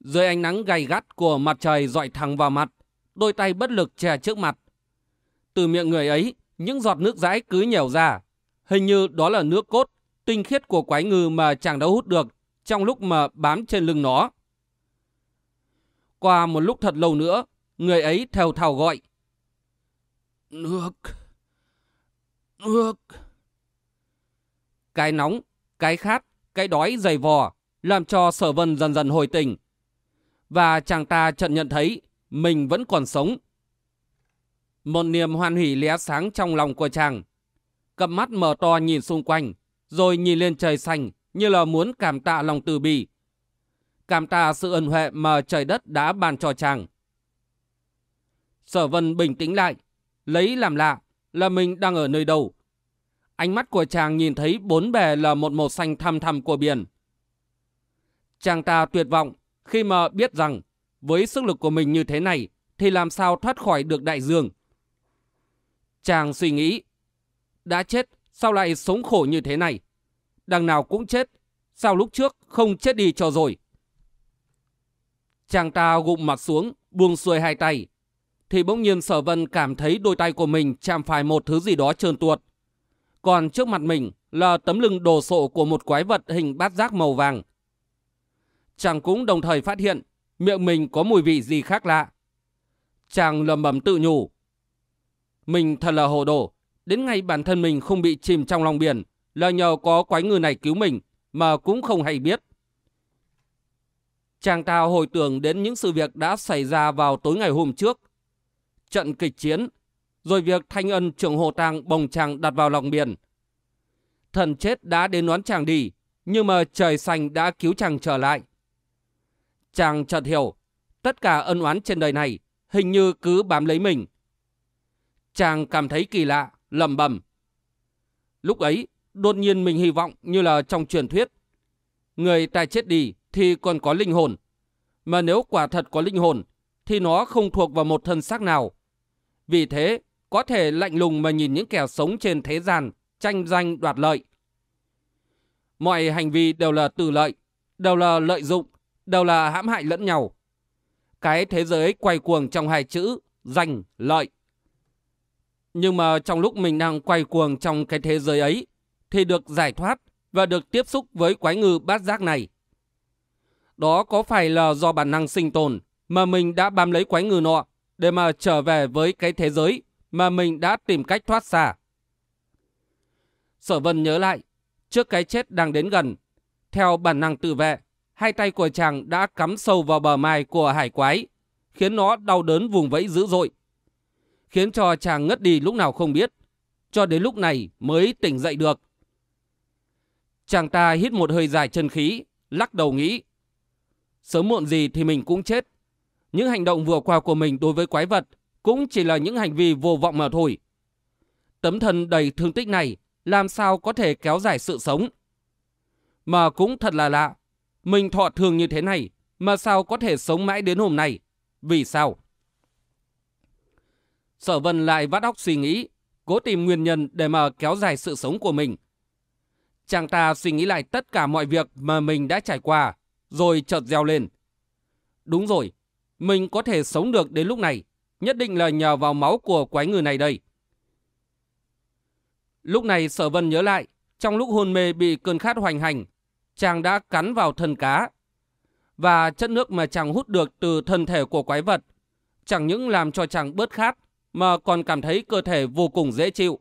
Dưới ánh nắng gay gắt của mặt trời dọi thẳng vào mặt, đôi tay bất lực che trước mặt. Từ miệng người ấy, những giọt nước dãi cứ nhèo ra. Hình như đó là nước cốt, tinh khiết của quái ngư mà chàng đã hút được trong lúc mà bám trên lưng nó. Qua một lúc thật lâu nữa, người ấy theo thào gọi. Nước! Nước! Cái nóng, cái khát, cái đói dày vò, làm cho sở vân dần dần hồi tình. Và chàng ta chợt nhận thấy mình vẫn còn sống. Một niềm hoan hỷ lé sáng trong lòng của chàng. Cặp mắt mở to nhìn xung quanh, rồi nhìn lên trời xanh như là muốn cảm tạ lòng từ bi. Cảm tạ sự ân huệ mà trời đất đã ban cho chàng. Sở vân bình tĩnh lại, lấy làm lạ là mình đang ở nơi đâu. Ánh mắt của chàng nhìn thấy bốn bề là một màu xanh thăm thăm của biển. Chàng ta tuyệt vọng khi mà biết rằng với sức lực của mình như thế này thì làm sao thoát khỏi được đại dương. Chàng suy nghĩ, đã chết sao lại sống khổ như thế này? Đằng nào cũng chết, sao lúc trước không chết đi cho rồi? Chàng ta gục mặt xuống, buông xuôi hai tay. Thì bỗng nhiên sở vân cảm thấy đôi tay của mình chạm phải một thứ gì đó trơn tuột. Còn trước mặt mình là tấm lưng đồ sộ của một quái vật hình bát giác màu vàng. Chàng cũng đồng thời phát hiện miệng mình có mùi vị gì khác lạ. Chàng lầm bầm tự nhủ. Mình thật là hồ đồ, đến ngay bản thân mình không bị chìm trong lòng biển là nhờ có quái ngư này cứu mình mà cũng không hay biết. Chàng ta hồi tưởng đến những sự việc đã xảy ra vào tối ngày hôm trước. Trận kịch chiến, rồi việc thanh ân trưởng hồ tàng bồng chàng đặt vào lòng biển. Thần chết đã đến đón chàng đi, nhưng mà trời xanh đã cứu chàng trở lại. Chàng chợt hiểu, tất cả ân oán trên đời này hình như cứ bám lấy mình. Chàng cảm thấy kỳ lạ, lầm bầm. Lúc ấy, đột nhiên mình hy vọng như là trong truyền thuyết. Người ta chết đi thì còn có linh hồn. Mà nếu quả thật có linh hồn, thì nó không thuộc vào một thân xác nào. Vì thế, có thể lạnh lùng mà nhìn những kẻ sống trên thế gian, tranh danh đoạt lợi. Mọi hành vi đều là từ lợi, đều là lợi dụng, đều là hãm hại lẫn nhau. Cái thế giới quay cuồng trong hai chữ danh, lợi. Nhưng mà trong lúc mình đang quay cuồng trong cái thế giới ấy, thì được giải thoát và được tiếp xúc với quái ngư bát giác này. Đó có phải là do bản năng sinh tồn mà mình đã bám lấy quái ngư nọ để mà trở về với cái thế giới mà mình đã tìm cách thoát xa? Sở vân nhớ lại, trước cái chết đang đến gần, theo bản năng tự vệ, hai tay của chàng đã cắm sâu vào bờ mai của hải quái, khiến nó đau đớn vùng vẫy dữ dội. Khiến cho chàng ngất đi lúc nào không biết, cho đến lúc này mới tỉnh dậy được. Chàng ta hít một hơi dài chân khí, lắc đầu nghĩ. Sớm muộn gì thì mình cũng chết. Những hành động vừa qua của mình đối với quái vật cũng chỉ là những hành vi vô vọng mà thôi. Tấm thân đầy thương tích này làm sao có thể kéo dài sự sống. Mà cũng thật là lạ, mình thọ thường như thế này mà sao có thể sống mãi đến hôm nay? Vì sao? Sở vân lại vắt óc suy nghĩ, cố tìm nguyên nhân để mà kéo dài sự sống của mình. Chàng ta suy nghĩ lại tất cả mọi việc mà mình đã trải qua, rồi chợt reo lên. Đúng rồi, mình có thể sống được đến lúc này, nhất định là nhờ vào máu của quái người này đây. Lúc này sở vân nhớ lại, trong lúc hôn mê bị cơn khát hoành hành, chàng đã cắn vào thân cá. Và chất nước mà chàng hút được từ thân thể của quái vật chẳng những làm cho chàng bớt khát, mà còn cảm thấy cơ thể vô cùng dễ chịu.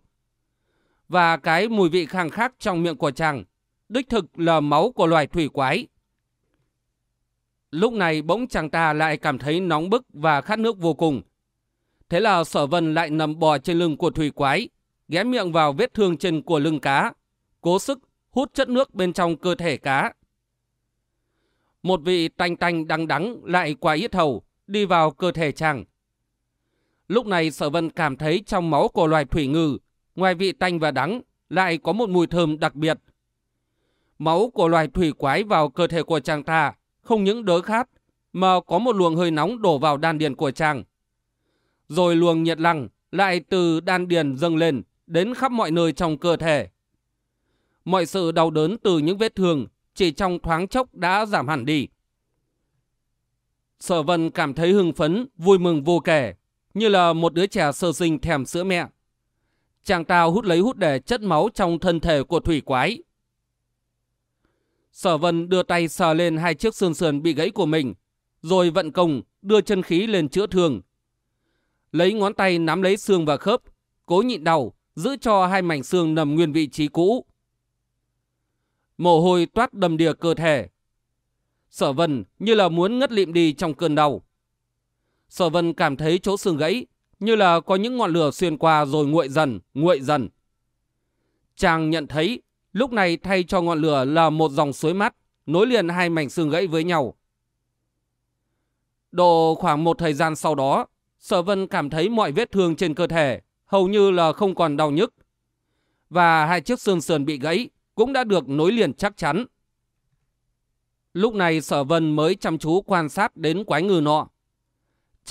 Và cái mùi vị khang khác trong miệng của chàng, đích thực là máu của loài thủy quái. Lúc này bỗng chàng ta lại cảm thấy nóng bức và khát nước vô cùng. Thế là sở vân lại nằm bò trên lưng của thủy quái, ghé miệng vào vết thương trên của lưng cá, cố sức hút chất nước bên trong cơ thể cá. Một vị tanh tanh đắng đắng lại qua yết hầu, đi vào cơ thể chàng. Lúc này sở vân cảm thấy trong máu của loài thủy ngư, ngoài vị tanh và đắng, lại có một mùi thơm đặc biệt. Máu của loài thủy quái vào cơ thể của chàng ta không những đỡ khát, mà có một luồng hơi nóng đổ vào đan điền của chàng. Rồi luồng nhiệt lăng lại từ đan điền dâng lên, đến khắp mọi nơi trong cơ thể. Mọi sự đau đớn từ những vết thương chỉ trong thoáng chốc đã giảm hẳn đi. Sở vân cảm thấy hưng phấn, vui mừng vô kể, như là một đứa trẻ sơ sinh thèm sữa mẹ. Chàng ta hút lấy hút để chất máu trong thân thể của thủy quái. Sở vân đưa tay sờ lên hai chiếc xương sườn bị gãy của mình, rồi vận công đưa chân khí lên chữa thương. Lấy ngón tay nắm lấy xương và khớp, cố nhịn đau, giữ cho hai mảnh xương nằm nguyên vị trí cũ. Mồ hôi toát đầm đìa cơ thể. Sở vân như là muốn ngất lịm đi trong cơn đau. Sở vân cảm thấy chỗ xương gãy như là có những ngọn lửa xuyên qua rồi nguội dần, nguội dần. Chàng nhận thấy lúc này thay cho ngọn lửa là một dòng suối mát nối liền hai mảnh xương gãy với nhau. Độ khoảng một thời gian sau đó, Sở Vân cảm thấy mọi vết thương trên cơ thể hầu như là không còn đau nhức. Và hai chiếc xương sườn bị gãy cũng đã được nối liền chắc chắn. Lúc này Sở Vân mới chăm chú quan sát đến quái ngư nọ.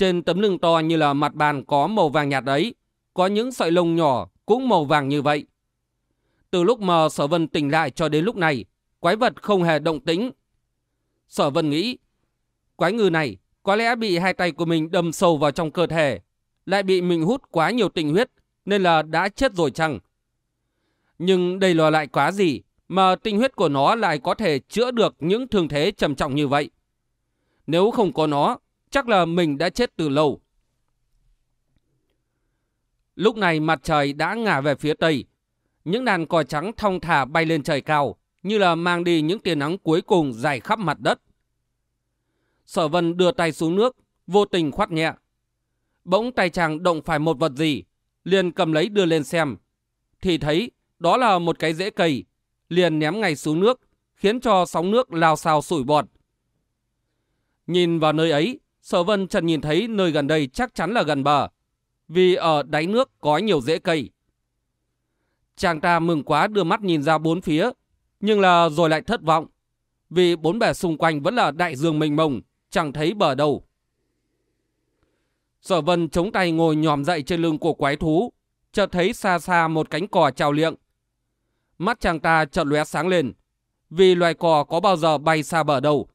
Trên tấm lưng to như là mặt bàn có màu vàng nhạt ấy, có những sợi lông nhỏ cũng màu vàng như vậy. Từ lúc mà Sở Vân tỉnh lại cho đến lúc này, quái vật không hề động tĩnh. Sở Vân nghĩ, quái ngư này có lẽ bị hai tay của mình đâm sâu vào trong cơ thể, lại bị mình hút quá nhiều tình huyết, nên là đã chết rồi chăng? Nhưng đây là lại quá gì mà tinh huyết của nó lại có thể chữa được những thương thế trầm trọng như vậy? Nếu không có nó, chắc là mình đã chết từ lâu. Lúc này mặt trời đã ngả về phía tây. Những đàn cò trắng thong thả bay lên trời cao, như là mang đi những tia nắng cuối cùng dài khắp mặt đất. Sở vân đưa tay xuống nước, vô tình khoát nhẹ. Bỗng tay chàng động phải một vật gì, liền cầm lấy đưa lên xem. Thì thấy đó là một cái rễ cây, liền ném ngay xuống nước, khiến cho sóng nước lao xao sủi bọt. Nhìn vào nơi ấy, Sở Vân chợt nhìn thấy nơi gần đây chắc chắn là gần bờ, vì ở đáy nước có nhiều rễ cây. Chàng ta mừng quá đưa mắt nhìn ra bốn phía, nhưng là rồi lại thất vọng, vì bốn bề xung quanh vẫn là đại dương mênh mông, chẳng thấy bờ đâu. Sở Vân chống tay ngồi nhòm dậy trên lưng của quái thú, chợt thấy xa xa một cánh cò trào liệng. Mắt chàng ta chợt lóe sáng lên, vì loài cò có bao giờ bay xa bờ đâu.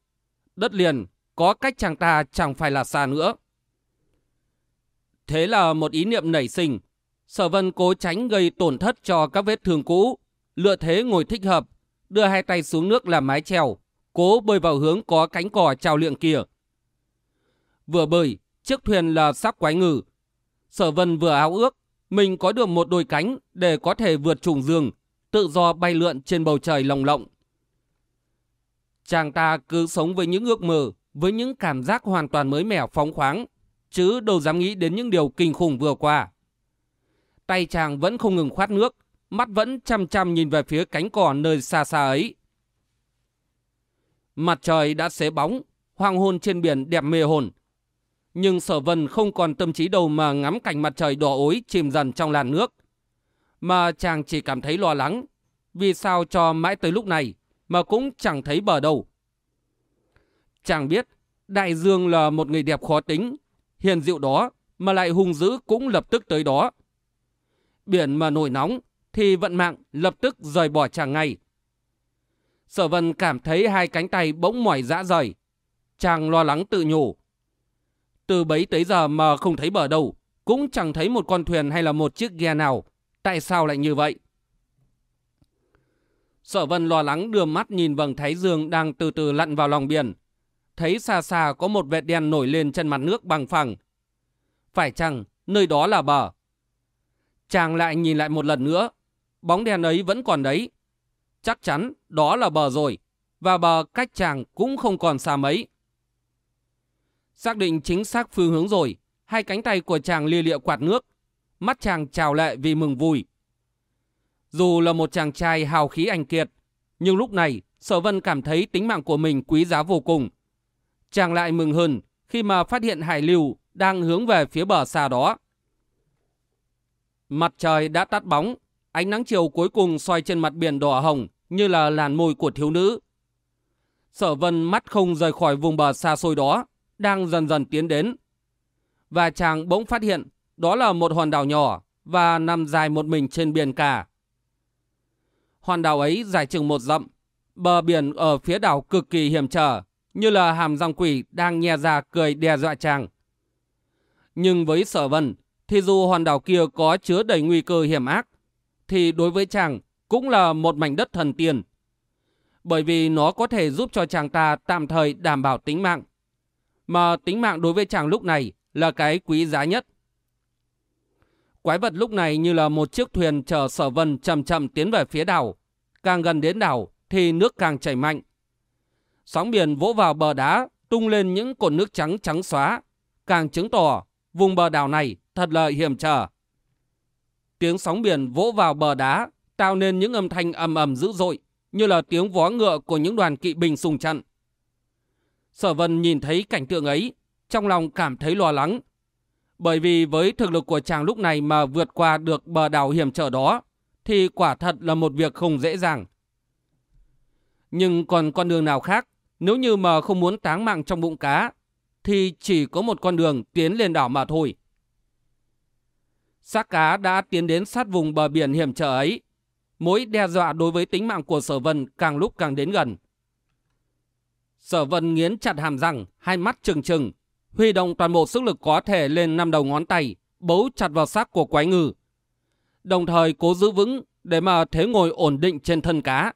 Đất liền có cách chàng ta chẳng phải là xa nữa. Thế là một ý niệm nảy sinh. Sở vân cố tránh gây tổn thất cho các vết thương cũ, lựa thế ngồi thích hợp, đưa hai tay xuống nước làm mái trèo, cố bơi vào hướng có cánh cỏ trào liệng kia. Vừa bơi, chiếc thuyền là sắc quái ngừ. Sở vân vừa áo ước, mình có được một đôi cánh để có thể vượt trùng dương, tự do bay lượn trên bầu trời lồng lộng. Chàng ta cứ sống với những ước mơ, với những cảm giác hoàn toàn mới mẻ phóng khoáng, chứ đâu dám nghĩ đến những điều kinh khủng vừa qua. Tay chàng vẫn không ngừng khoát nước, mắt vẫn chăm chăm nhìn về phía cánh cỏ nơi xa xa ấy. Mặt trời đã xế bóng, hoàng hôn trên biển đẹp mê hồn. Nhưng sở vân không còn tâm trí đâu mà ngắm cảnh mặt trời đỏ ối chìm dần trong làn nước. Mà chàng chỉ cảm thấy lo lắng, vì sao cho mãi tới lúc này mà cũng chẳng thấy bờ đâu. Chàng biết đại dương là một người đẹp khó tính, hiền dịu đó mà lại hung dữ cũng lập tức tới đó. Biển mà nổi nóng thì vận mạng lập tức rời bỏ chàng ngay. Sở vân cảm thấy hai cánh tay bỗng mỏi dã rời. Chàng lo lắng tự nhủ. Từ bấy tới giờ mà không thấy bờ đâu, cũng chẳng thấy một con thuyền hay là một chiếc ghe nào. Tại sao lại như vậy? Sở vân lo lắng đưa mắt nhìn vầng thái dương đang từ từ lặn vào lòng biển. Thấy xa xa có một vệt đen nổi lên trên mặt nước bằng phẳng. Phải chăng nơi đó là bờ? Chàng lại nhìn lại một lần nữa. Bóng đèn ấy vẫn còn đấy. Chắc chắn đó là bờ rồi. Và bờ cách chàng cũng không còn xa mấy. Xác định chính xác phương hướng rồi. Hai cánh tay của chàng lia lịa quạt nước. Mắt chàng trào lệ vì mừng vui. Dù là một chàng trai hào khí anh kiệt. Nhưng lúc này Sở Vân cảm thấy tính mạng của mình quý giá vô cùng. Chàng lại mừng hơn khi mà phát hiện hải lưu đang hướng về phía bờ xa đó. Mặt trời đã tắt bóng, ánh nắng chiều cuối cùng soi trên mặt biển đỏ hồng như là làn môi của thiếu nữ. Sở vân mắt không rời khỏi vùng bờ xa xôi đó, đang dần dần tiến đến. Và chàng bỗng phát hiện đó là một hòn đảo nhỏ và nằm dài một mình trên biển cả. Hòn đảo ấy dài chừng một dặm, bờ biển ở phía đảo cực kỳ hiểm trở, như là hàm răng quỷ đang nhe ra cười đe dọa chàng. Nhưng với sở vân, thì dù hòn đảo kia có chứa đầy nguy cơ hiểm ác, thì đối với chàng cũng là một mảnh đất thần tiên. Bởi vì nó có thể giúp cho chàng ta tạm thời đảm bảo tính mạng. Mà tính mạng đối với chàng lúc này là cái quý giá nhất. Quái vật lúc này như là một chiếc thuyền chở sở vân chậm chậm tiến về phía đảo. Càng gần đến đảo thì nước càng chảy mạnh. Sóng biển vỗ vào bờ đá, tung lên những cột nước trắng trắng xóa, càng chứng tỏ vùng bờ đảo này thật là hiểm trở. Tiếng sóng biển vỗ vào bờ đá, tạo nên những âm thanh ầm ầm dữ dội, như là tiếng vó ngựa của những đoàn kỵ binh sùng trận. Sở Vân nhìn thấy cảnh tượng ấy, trong lòng cảm thấy lo lắng. Bởi vì với thực lực của chàng lúc này mà vượt qua được bờ đảo hiểm trở đó, thì quả thật là một việc không dễ dàng. Nhưng còn con đường nào khác, nếu như mà không muốn táng mạng trong bụng cá, thì chỉ có một con đường tiến lên đảo mà thôi. Xác cá đã tiến đến sát vùng bờ biển hiểm trở ấy. Mối đe dọa đối với tính mạng của sở vân càng lúc càng đến gần. Sở vân nghiến chặt hàm răng, hai mắt trừng trừng, huy động toàn bộ sức lực có thể lên năm đầu ngón tay, bấu chặt vào xác của quái ngư. Đồng thời cố giữ vững để mà thế ngồi ổn định trên thân cá.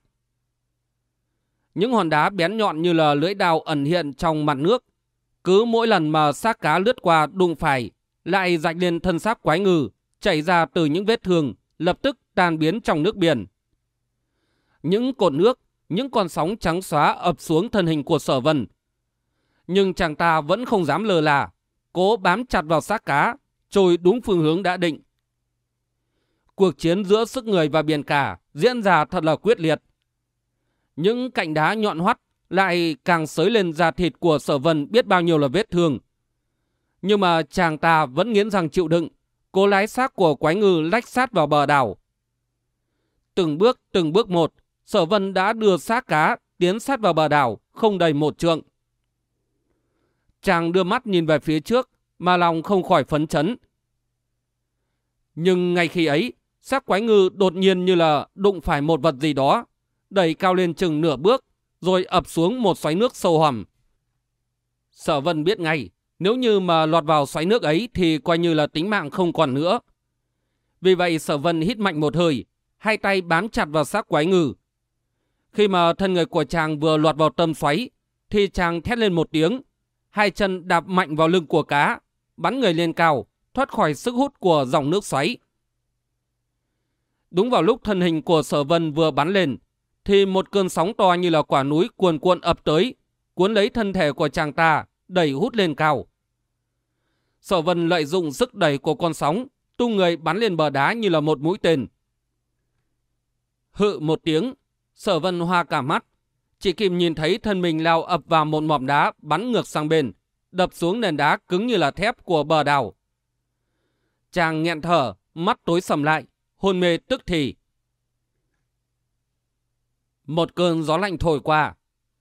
Những hòn đá bén nhọn như là lưỡi đao ẩn hiện trong mặt nước. Cứ mỗi lần mà xác cá lướt qua đụng phải, lại rạch lên thân xác quái ngư, chảy ra từ những vết thương, lập tức tan biến trong nước biển. Những cột nước, những con sóng trắng xóa ập xuống thân hình của sở vân. Nhưng chàng ta vẫn không dám lờ là, cố bám chặt vào xác cá, trôi đúng phương hướng đã định. Cuộc chiến giữa sức người và biển cả diễn ra thật là quyết liệt. Những cạnh đá nhọn hoắt lại càng sới lên da thịt của sở vân biết bao nhiêu là vết thương. Nhưng mà chàng ta vẫn nghiến răng chịu đựng, cố lái xác của quái ngư lách sát vào bờ đảo. Từng bước, từng bước một, sở vân đã đưa xác cá tiến sát vào bờ đảo, không đầy một trượng. Chàng đưa mắt nhìn về phía trước, mà lòng không khỏi phấn chấn. Nhưng ngay khi ấy, xác quái ngư đột nhiên như là đụng phải một vật gì đó, đẩy cao lên chừng nửa bước, rồi ập xuống một xoáy nước sâu hầm. Sở vân biết ngay, nếu như mà lọt vào xoáy nước ấy thì coi như là tính mạng không còn nữa. Vì vậy sở vân hít mạnh một hơi, hai tay bám chặt vào xác quái ngư. Khi mà thân người của chàng vừa lọt vào tâm xoáy, thì chàng thét lên một tiếng, hai chân đạp mạnh vào lưng của cá, bắn người lên cao, thoát khỏi sức hút của dòng nước xoáy. Đúng vào lúc thân hình của sở vân vừa bắn lên, thì một cơn sóng to như là quả núi cuồn cuộn ập tới, cuốn lấy thân thể của chàng ta, đẩy hút lên cao. Sở vân lợi dụng sức đẩy của con sóng, tung người bắn lên bờ đá như là một mũi tên. Hự một tiếng, sở vân hoa cả mắt. chỉ kịp nhìn thấy thân mình lao ập vào một mỏm đá bắn ngược sang bên, đập xuống nền đá cứng như là thép của bờ đảo. Chàng nghẹn thở, mắt tối sầm lại, hôn mê tức thì. Một cơn gió lạnh thổi qua,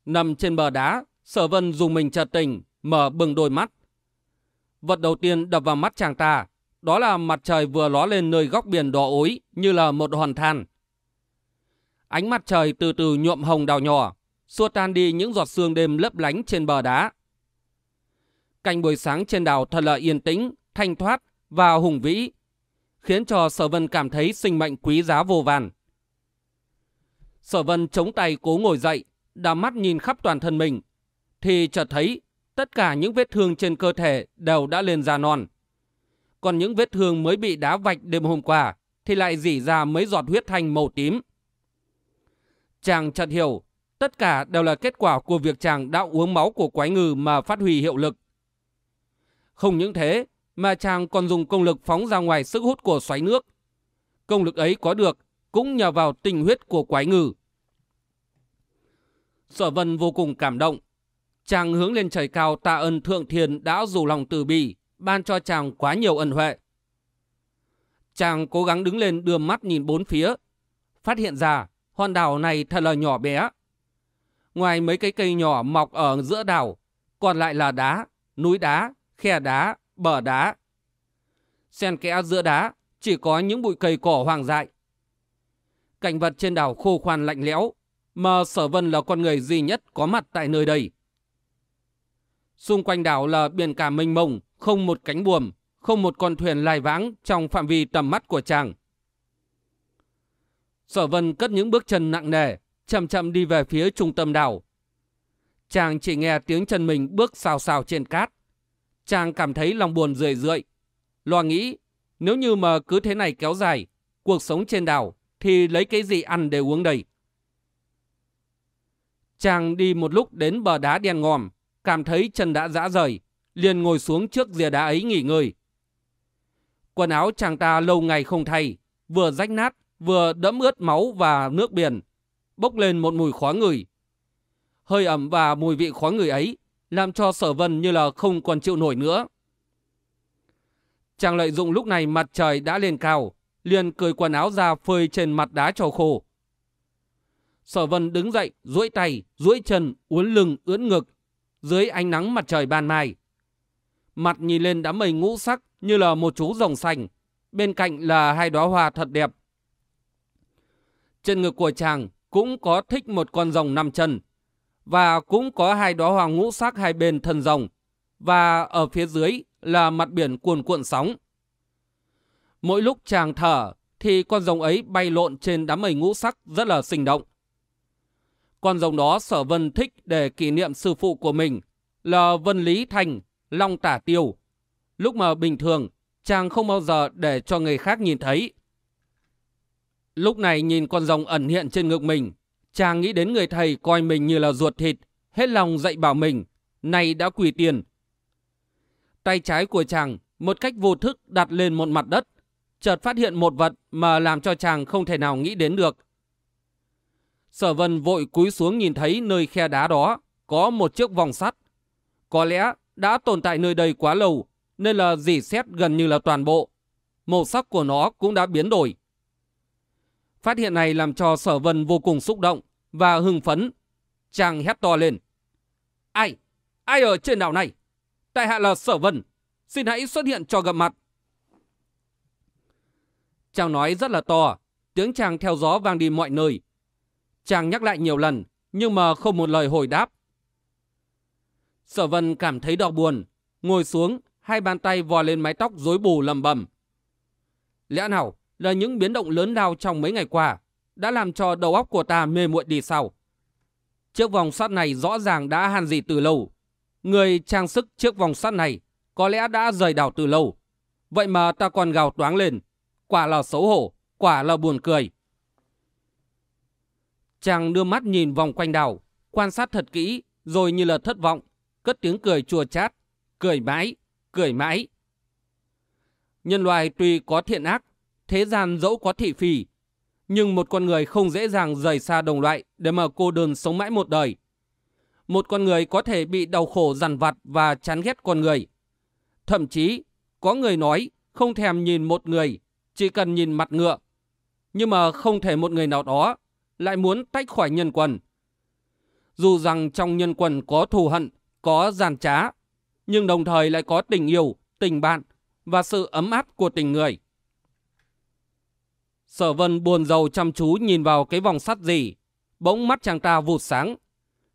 nằm trên bờ đá, sở vân dùng mình chợt tỉnh, mở bừng đôi mắt. Vật đầu tiên đập vào mắt chàng ta, đó là mặt trời vừa ló lên nơi góc biển đỏ ối như là một hòn than. Ánh mặt trời từ từ nhuộm hồng đào nhỏ, xua tan đi những giọt sương đêm lấp lánh trên bờ đá. Cảnh buổi sáng trên đảo thật là yên tĩnh, thanh thoát và hùng vĩ, khiến cho Sở Vân cảm thấy sinh mệnh quý giá vô vàn. Sở Vân chống tay cố ngồi dậy, đắm mắt nhìn khắp toàn thân mình, thì chợt thấy tất cả những vết thương trên cơ thể đều đã lên da non. còn những vết thương mới bị đá vạch đêm hôm qua thì lại dỉ ra mấy giọt huyết thanh màu tím. Chàng chợt hiểu, tất cả đều là kết quả của việc chàng đã uống máu của quái ngư mà phát huy hiệu lực. Không những thế, mà chàng còn dùng công lực phóng ra ngoài sức hút của xoáy nước. Công lực ấy có được cũng nhờ vào tình huyết của quái ngư. Sở vân vô cùng cảm động. Chàng hướng lên trời cao tạ ơn thượng thiên đã dù lòng từ bi, ban cho chàng quá nhiều ân huệ. Chàng cố gắng đứng lên đưa mắt nhìn bốn phía. Phát hiện ra hòn đảo này thật là nhỏ bé. Ngoài mấy cái cây nhỏ mọc ở giữa đảo, còn lại là đá, núi đá, khe đá, bờ đá. Xen kẽ giữa đá chỉ có những bụi cây cỏ hoang dại. Cảnh vật trên đảo khô khoan lạnh lẽo, mà Sở Vân là con người duy nhất có mặt tại nơi đây. Xung quanh đảo là biển cả mênh mông, không một cánh buồm, không một con thuyền lai vãng trong phạm vi tầm mắt của chàng. Sở Vân cất những bước chân nặng nề, chậm chậm đi về phía trung tâm đảo. Chàng chỉ nghe tiếng chân mình bước xào xào trên cát. Chàng cảm thấy lòng buồn rười rượi. Lo nghĩ, nếu như mà cứ thế này kéo dài, cuộc sống trên đảo thì lấy cái gì ăn để uống đây? Chàng đi một lúc đến bờ đá đen ngòm, cảm thấy chân đã dã rời, liền ngồi xuống trước rìa đá ấy nghỉ ngơi. Quần áo chàng ta lâu ngày không thay, vừa rách nát, vừa đẫm ướt máu và nước biển, bốc lên một mùi khó ngửi. Hơi ẩm và mùi vị khó ngửi ấy làm cho sở vân như là không còn chịu nổi nữa. Chàng lợi dụng lúc này mặt trời đã lên cao, liền cười quần áo ra phơi trên mặt đá cho khô. Sở vân đứng dậy, duỗi tay, duỗi chân, uốn lưng, ướn ngực, dưới ánh nắng mặt trời ban mai. Mặt nhìn lên đám mây ngũ sắc như là một chú rồng xanh, bên cạnh là hai đóa hoa thật đẹp. Trên ngực của chàng cũng có thích một con rồng năm chân, và cũng có hai đóa hoa ngũ sắc hai bên thân rồng, và ở phía dưới là mặt biển cuồn cuộn sóng. Mỗi lúc chàng thở thì con rồng ấy bay lộn trên đám mây ngũ sắc rất là sinh động. Con rồng đó sở vân thích để kỷ niệm sư phụ của mình là Vân Lý Thành, Long Tả Tiêu. Lúc mà bình thường, chàng không bao giờ để cho người khác nhìn thấy. Lúc này nhìn con rồng ẩn hiện trên ngực mình, chàng nghĩ đến người thầy coi mình như là ruột thịt, hết lòng dạy bảo mình, nay đã quỳ tiền. Tay trái của chàng một cách vô thức đặt lên một mặt đất, chợt phát hiện một vật mà làm cho chàng không thể nào nghĩ đến được. Sở vân vội cúi xuống nhìn thấy nơi khe đá đó có một chiếc vòng sắt. Có lẽ đã tồn tại nơi đây quá lâu, nên là dỉ xét gần như là toàn bộ. Màu sắc của nó cũng đã biến đổi. Phát hiện này làm cho sở vân vô cùng xúc động và hưng phấn. Chàng hét to lên. Ai? Ai ở trên đảo này? Tại hạ là sở vân. Xin hãy xuất hiện cho gặp mặt. Chàng nói rất là to. Tiếng chàng theo gió vang đi mọi nơi. Chàng nhắc lại nhiều lần, nhưng mà không một lời hồi đáp. Sở vân cảm thấy đau buồn, ngồi xuống, hai bàn tay vò lên mái tóc rối bù lầm bầm. Lẽ nào là những biến động lớn lao trong mấy ngày qua đã làm cho đầu óc của ta mê muội đi sau. Chiếc vòng sắt này rõ ràng đã hàn dị từ lâu. Người trang sức chiếc vòng sắt này có lẽ đã rời đảo từ lâu. Vậy mà ta còn gào toáng lên. Quả là xấu hổ, quả là buồn cười. Chàng đưa mắt nhìn vòng quanh đảo, quan sát thật kỹ, rồi như là thất vọng, cất tiếng cười chua chát, cười mãi, cười mãi. Nhân loại tuy có thiện ác, thế gian dẫu có thị phi, nhưng một con người không dễ dàng rời xa đồng loại để mà cô đơn sống mãi một đời. Một con người có thể bị đau khổ dằn vặt và chán ghét con người. Thậm chí, có người nói không thèm nhìn một người, chỉ cần nhìn mặt ngựa. Nhưng mà không thể một người nào đó lại muốn tách khỏi nhân quần. Dù rằng trong nhân quần có thù hận, có giàn trá, nhưng đồng thời lại có tình yêu, tình bạn và sự ấm áp của tình người. Sở vân buồn rầu chăm chú nhìn vào cái vòng sắt gì, bỗng mắt chàng ta vụt sáng.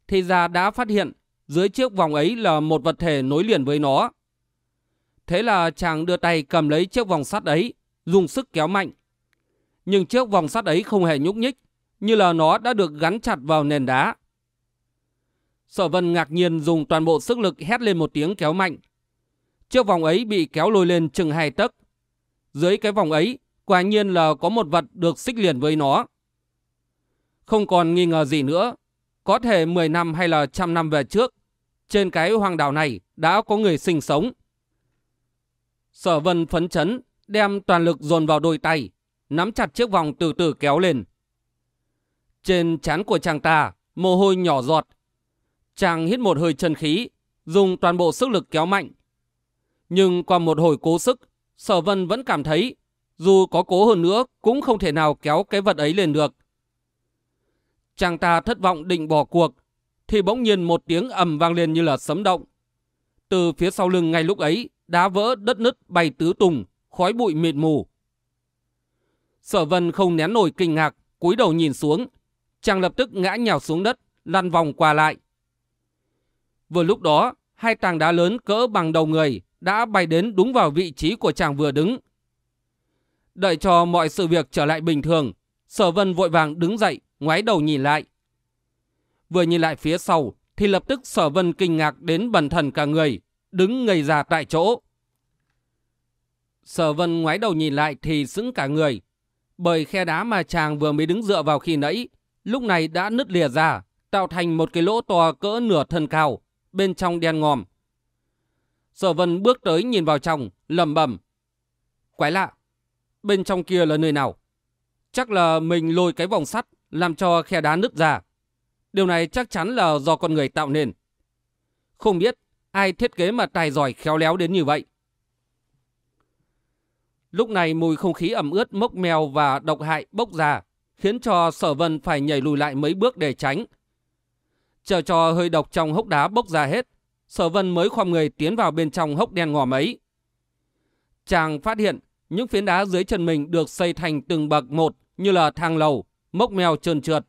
Thì ra đã phát hiện dưới chiếc vòng ấy là một vật thể nối liền với nó. Thế là chàng đưa tay cầm lấy chiếc vòng sắt ấy, dùng sức kéo mạnh. Nhưng chiếc vòng sắt ấy không hề nhúc nhích, như là nó đã được gắn chặt vào nền đá. Sở vân ngạc nhiên dùng toàn bộ sức lực hét lên một tiếng kéo mạnh. chiếc vòng ấy bị kéo lôi lên chừng hai tấc. Dưới cái vòng ấy, quả nhiên là có một vật được xích liền với nó. Không còn nghi ngờ gì nữa, có thể 10 năm hay là trăm năm về trước, trên cái hoàng đảo này đã có người sinh sống. Sở vân phấn chấn, đem toàn lực dồn vào đôi tay, nắm chặt chiếc vòng từ từ kéo lên. Trên trán của chàng ta, mồ hôi nhỏ giọt. Chàng hít một hơi chân khí, dùng toàn bộ sức lực kéo mạnh. Nhưng qua một hồi cố sức, sở vân vẫn cảm thấy, dù có cố hơn nữa cũng không thể nào kéo cái vật ấy lên được. Chàng ta thất vọng định bỏ cuộc, thì bỗng nhiên một tiếng ầm vang lên như là sấm động. Từ phía sau lưng ngay lúc ấy, đá vỡ đất nứt bay tứ tung, khói bụi mịt mù. Sở vân không nén nổi kinh ngạc, cúi đầu nhìn xuống. Chàng lập tức ngã nhào xuống đất, lăn vòng qua lại. Vừa lúc đó, hai tảng đá lớn cỡ bằng đầu người đã bay đến đúng vào vị trí của chàng vừa đứng. Đợi cho mọi sự việc trở lại bình thường, sở vân vội vàng đứng dậy, ngoái đầu nhìn lại. Vừa nhìn lại phía sau, thì lập tức sở vân kinh ngạc đến bần thần cả người, đứng ngây ra tại chỗ. Sở vân ngoái đầu nhìn lại thì sững cả người, bởi khe đá mà chàng vừa mới đứng dựa vào khi nãy, lúc này đã nứt lìa ra, tạo thành một cái lỗ to cỡ nửa thân cao, bên trong đen ngòm. Sở vân bước tới nhìn vào trong, lầm bầm. Quái lạ, bên trong kia là nơi nào? Chắc là mình lôi cái vòng sắt làm cho khe đá nứt ra. Điều này chắc chắn là do con người tạo nên. Không biết ai thiết kế mà tài giỏi khéo léo đến như vậy. Lúc này mùi không khí ẩm ướt mốc mèo và độc hại bốc ra, khiến cho sở vân phải nhảy lùi lại mấy bước để tránh. Chờ cho hơi độc trong hốc đá bốc ra hết, sở vân mới khoăm người tiến vào bên trong hốc đen ngòm ấy. Chàng phát hiện những phiến đá dưới chân mình được xây thành từng bậc một như là thang lầu, mốc mèo trơn trượt.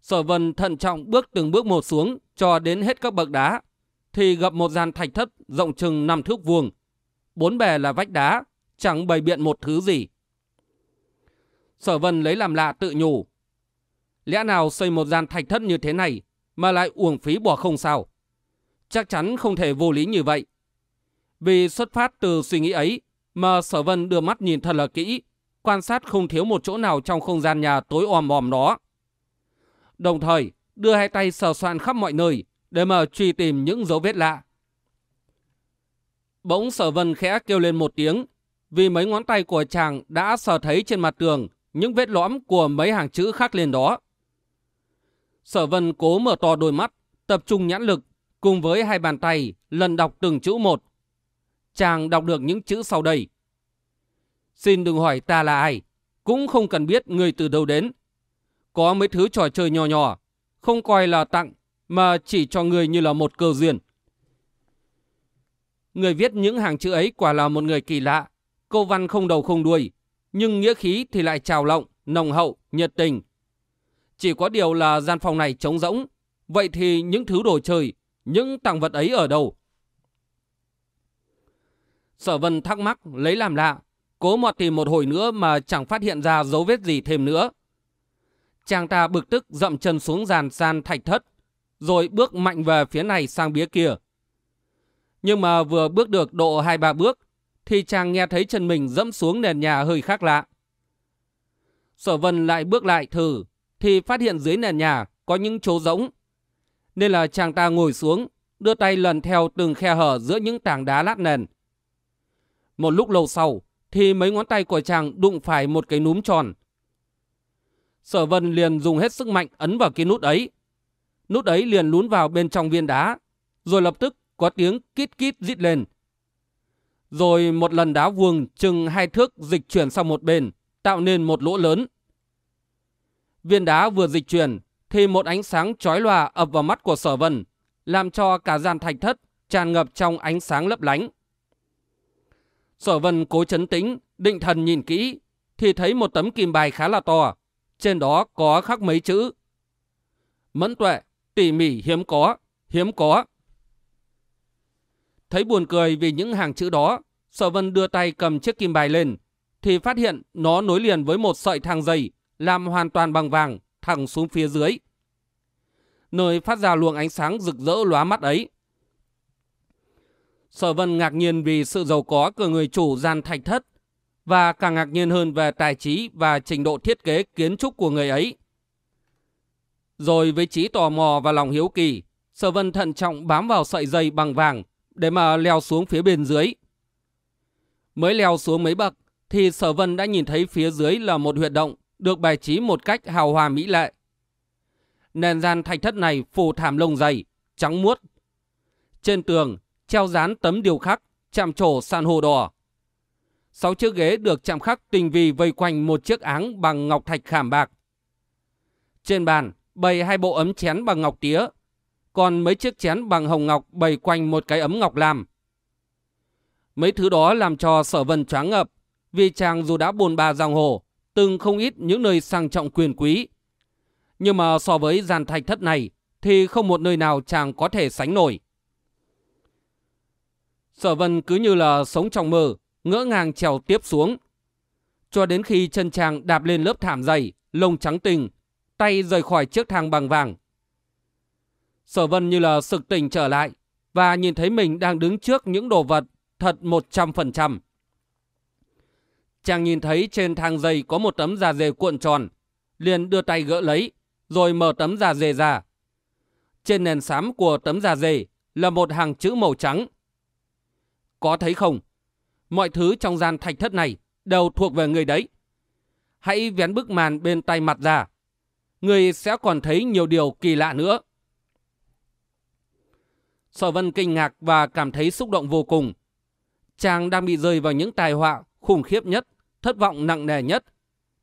Sở vân thận trọng bước từng bước một xuống cho đến hết các bậc đá, thì gặp một gian thạch thất rộng chừng 5 thước vuông. Bốn bề là vách đá, chẳng bày biện một thứ gì. Sở vân lấy làm lạ tự nhủ. Lẽ nào xây một gian thạch thất như thế này mà lại uổng phí bỏ không sao? Chắc chắn không thể vô lý như vậy. Vì xuất phát từ suy nghĩ ấy mà sở vân đưa mắt nhìn thật là kỹ, quan sát không thiếu một chỗ nào trong không gian nhà tối om om đó. Đồng thời đưa hai tay sờ soạn khắp mọi nơi để mà truy tìm những dấu vết lạ. Bỗng sở vân khẽ kêu lên một tiếng vì mấy ngón tay của chàng đã sờ thấy trên mặt tường những vết lõm của mấy hàng chữ khác lên đó. Sở vân cố mở to đôi mắt, tập trung nhãn lực, cùng với hai bàn tay lần đọc từng chữ một. Chàng đọc được những chữ sau đây. Xin đừng hỏi ta là ai, cũng không cần biết người từ đâu đến. Có mấy thứ trò chơi nhỏ nhỏ, không coi là tặng, mà chỉ cho người như là một cơ duyên. Người viết những hàng chữ ấy quả là một người kỳ lạ, câu văn không đầu không đuôi, nhưng nghĩa khí thì lại trào lộng, nồng hậu, nhiệt tình. Chỉ có điều là gian phòng này trống rỗng, vậy thì những thứ đồ chơi, những tặng vật ấy ở đâu? Sở vân thắc mắc, lấy làm lạ, cố mọt tìm một hồi nữa mà chẳng phát hiện ra dấu vết gì thêm nữa. Chàng ta bực tức dậm chân xuống giàn san thạch thất, rồi bước mạnh về phía này sang bía kia. Nhưng mà vừa bước được độ hai ba bước, thì chàng nghe thấy chân mình dẫm xuống nền nhà hơi khác lạ. Sở vân lại bước lại thử, thì phát hiện dưới nền nhà có những chỗ rỗng. Nên là chàng ta ngồi xuống, đưa tay lần theo từng khe hở giữa những tảng đá lát nền. Một lúc lâu sau, thì mấy ngón tay của chàng đụng phải một cái núm tròn. Sở vân liền dùng hết sức mạnh ấn vào cái nút ấy. Nút ấy liền lún vào bên trong viên đá, rồi lập tức có tiếng kít kít rít lên. Rồi một lần đá vuông chừng hai thước dịch chuyển sang một bên, tạo nên một lỗ lớn. Viên đá vừa dịch chuyển, thì một ánh sáng chói lòa ập vào mắt của sở vân, làm cho cả gian thạch thất tràn ngập trong ánh sáng lấp lánh. Sở vân cố chấn tĩnh, định thần nhìn kỹ, thì thấy một tấm kim bài khá là to. Trên đó có khắc mấy chữ. Mẫn tuệ, tỉ mỉ hiếm có, hiếm có. Thấy buồn cười vì những hàng chữ đó, Sở Vân đưa tay cầm chiếc kim bài lên, thì phát hiện nó nối liền với một sợi thang dây, làm hoàn toàn bằng vàng, thẳng xuống phía dưới. Nơi phát ra luồng ánh sáng rực rỡ lóa mắt ấy. Sở Vân ngạc nhiên vì sự giàu có của người chủ gian thạch thất và càng ngạc nhiên hơn về tài trí và trình độ thiết kế kiến trúc của người ấy. Rồi với trí tò mò và lòng hiếu kỳ, Sở Vân thận trọng bám vào sợi dây bằng vàng để mà leo xuống phía bên dưới. Mới leo xuống mấy bậc thì Sở Vân đã nhìn thấy phía dưới là một huyệt động được bài trí một cách hào hoa mỹ lệ. Nền gian thạch thất này phủ thảm lông dày, trắng muốt. Trên tường treo dán tấm điều khắc, chạm trổ san hô đỏ. Sáu chiếc ghế được chạm khắc tinh vi vây quanh một chiếc áng bằng ngọc thạch khảm bạc. Trên bàn bày hai bộ ấm chén bằng ngọc tía, còn mấy chiếc chén bằng hồng ngọc bày quanh một cái ấm ngọc lam. Mấy thứ đó làm cho sở vân choáng ngập, vì chàng dù đã bồn ba giang hồ, từng không ít những nơi sang trọng quyền quý. Nhưng mà so với giàn thạch thất này, thì không một nơi nào chàng có thể sánh nổi. Sở vân cứ như là sống trong mơ, ngỡ ngàng trèo tiếp xuống. Cho đến khi chân chàng đạp lên lớp thảm dày, lông trắng tinh, tay rời khỏi chiếc thang bằng vàng. Sở vân như là sực tỉnh trở lại và nhìn thấy mình đang đứng trước những đồ vật thật 100%. Chàng nhìn thấy trên thang dây có một tấm da dê cuộn tròn, liền đưa tay gỡ lấy, rồi mở tấm da dê ra. Trên nền xám của tấm da dê là một hàng chữ màu trắng. Có thấy không? Mọi thứ trong gian thạch thất này đều thuộc về người đấy. Hãy vén bức màn bên tay mặt ra. Người sẽ còn thấy nhiều điều kỳ lạ nữa. Sở Vân kinh ngạc và cảm thấy xúc động vô cùng. Chàng đang bị rơi vào những tai họa khủng khiếp nhất, thất vọng nặng nề nhất,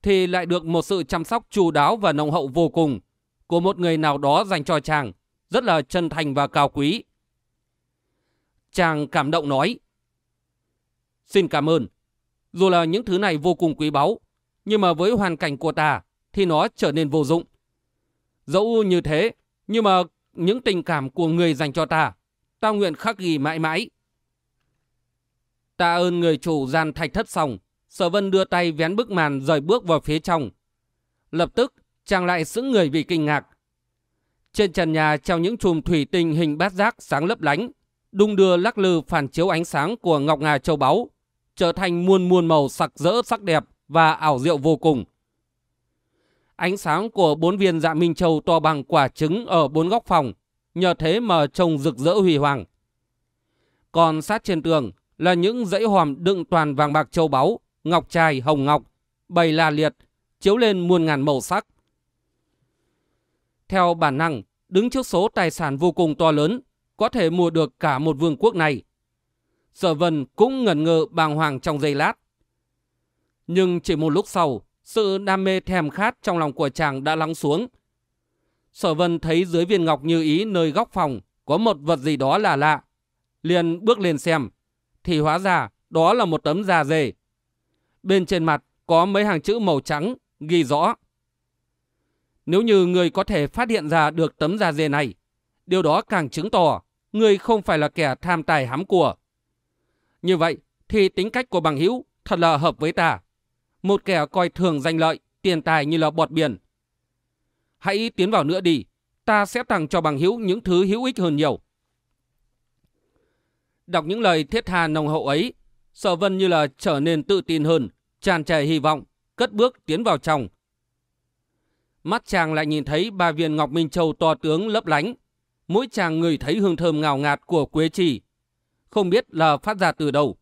thì lại được một sự chăm sóc chu đáo và nồng hậu vô cùng của một người nào đó dành cho chàng, rất là chân thành và cao quý. Chàng cảm động nói, Xin cảm ơn. Dù là những thứ này vô cùng quý báu, nhưng mà với hoàn cảnh của ta thì nó trở nên vô dụng. Dẫu như thế, nhưng mà những tình cảm của người dành cho ta, ta nguyện khắc ghi mãi mãi. Ta ơn người chủ gian thạch thất xong, sở vân đưa tay vén bức màn rời bước vào phía trong. Lập tức, chàng lại sững người vì kinh ngạc. Trên trần nhà treo những chùm thủy tinh hình bát giác sáng lấp lánh, đung đưa lắc lư phản chiếu ánh sáng của ngọc ngà châu báu, trở thành muôn muôn màu sặc rỡ sắc đẹp và ảo diệu vô cùng. Ánh sáng của bốn viên dạ minh châu to bằng quả trứng ở bốn góc phòng, nhờ thế mà trông rực rỡ huy hoàng. Còn sát trên tường là những dãy hòm đựng toàn vàng bạc châu báu, ngọc trai, hồng ngọc, bày la liệt, chiếu lên muôn ngàn màu sắc. Theo bản năng, đứng trước số tài sản vô cùng to lớn, có thể mua được cả một vương quốc này. Sở vân cũng ngẩn ngơ bàng hoàng trong giây lát. Nhưng chỉ một lúc sau, sự đam mê thèm khát trong lòng của chàng đã lắng xuống. Sở vân thấy dưới viên ngọc như ý nơi góc phòng có một vật gì đó là lạ. Liền bước lên xem, thì hóa ra đó là một tấm da dê. Bên trên mặt có mấy hàng chữ màu trắng ghi rõ. Nếu như người có thể phát hiện ra được tấm da dê này, điều đó càng chứng tỏ người không phải là kẻ tham tài hám của. Như vậy thì tính cách của bằng hữu thật là hợp với ta. Một kẻ coi thường danh lợi, tiền tài như là bọt biển. Hãy tiến vào nữa đi, ta sẽ tặng cho bằng hữu những thứ hữu ích hơn nhiều. Đọc những lời thiết tha nồng hậu ấy, Sở Vân như là trở nên tự tin hơn, tràn trề hy vọng, cất bước tiến vào trong. Mắt chàng lại nhìn thấy ba viên ngọc minh châu to tướng lấp lánh. Mỗi chàng người thấy hương thơm ngào ngạt của quế trì. Không biết là phát ra từ đâu.